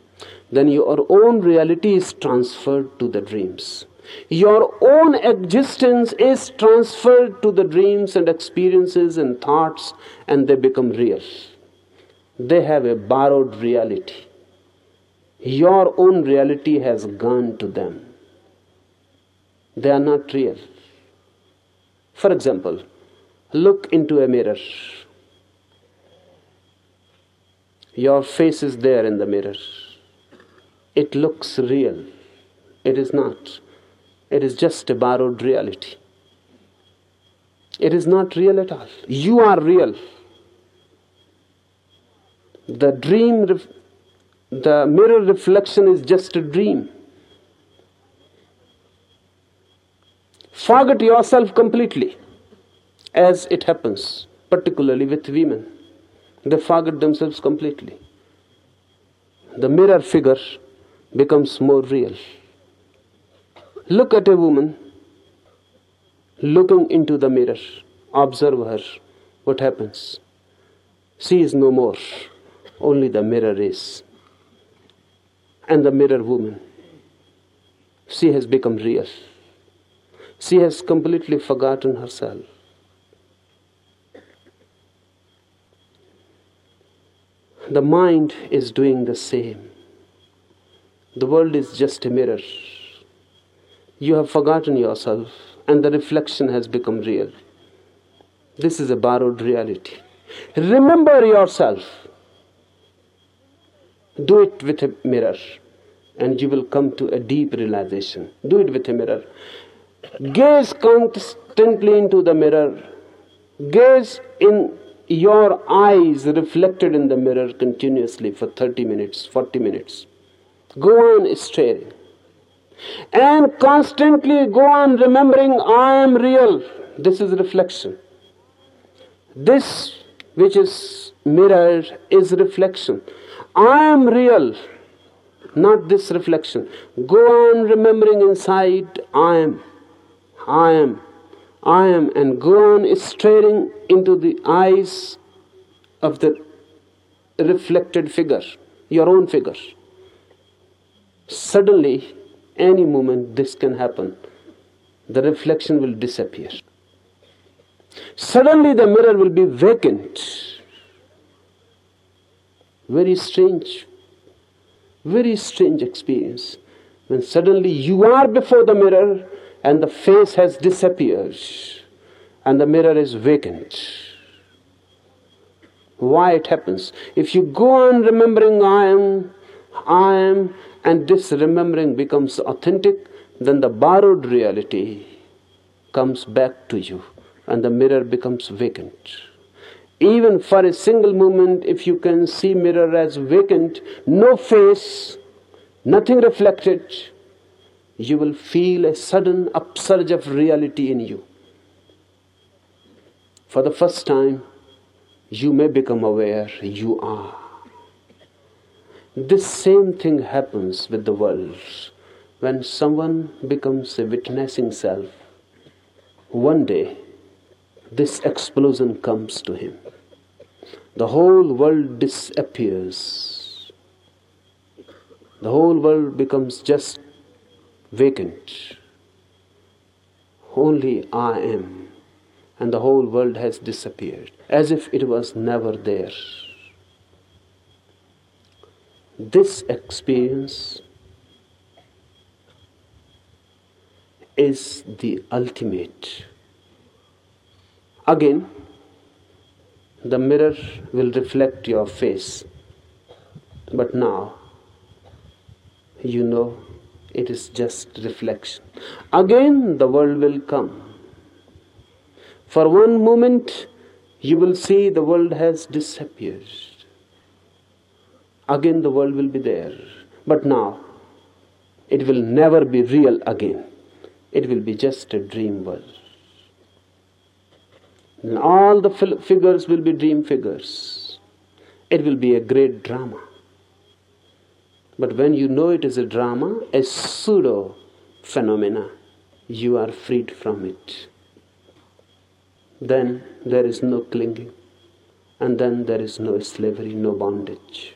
[SPEAKER 3] Then your own reality is transferred to the dreams. Your own existence is transferred to the dreams and experiences and thoughts, and they become real. They have a borrowed reality. Your own reality has gone to them. They are not real. For example, look into a mirror. Your face is there in the mirror. it looks real. It is not. It is just a borrowed reality. It is not real at all. You are real. The dream, the mirror reflection is just a dream. Forget yourself completely, as it happens, particularly with women. They forget themselves completely. The mirror figure becomes more real. Look at a woman looking into the mirror. Observe her. What happens? She is no more. Only the mirror is. And the mirror woman. She has become real. She has completely forgotten herself. The mind is doing the same. The world is just a mirror. You have forgotten yourself, and the reflection has become real. This is a borrowed reality. Remember yourself. Do it with a mirror, and you will come to a deep realization. Do it with a mirror. Gaze constantly into the mirror. Gaze in your eyes reflected in the mirror continuously for 30 minutes, 40 minutes. Go on staring. And constantly go on remembering I am real. This is reflection. This which is mirror is reflection. I am real, not this reflection. Go on remembering inside I am. I am. I am. And go on staring into the eyes of the reflected figure, your own figure. Suddenly, any moment, this can happen. The reflection will disappear. Suddenly, the mirror will be vacant. Very strange, very strange experience. When suddenly you are before the mirror and the face has disappeared and the mirror is vacant. Why it happens? If you go on remembering I am, I am, and this remembering becomes authentic, then the borrowed reality comes back to you and the mirror becomes vacant. Even for a single moment, if you can see mirror as vacant, no face, nothing reflected, you will feel a sudden upsurge of reality in you. For the first time, you may become aware you are. This same thing happens with the world. When someone becomes a witnessing self, one day this explosion comes to him. The whole world disappears. The whole world becomes just vacant. Only I am, and the whole world has disappeared, as if it was never there. This experience is the ultimate. Again, the mirror will reflect your face, but now you know it is just reflection. Again, the world will come. For one moment, you will see the world has disappeared. Again, the world will be there. But now, it will never be real again. It will be just a dream world. And all the figures will be dream figures. It will be a great drama. But when you know it is a drama, a pseudo phenomena, you are freed from it. Then there is no clinging, and then there is no slavery, no bondage.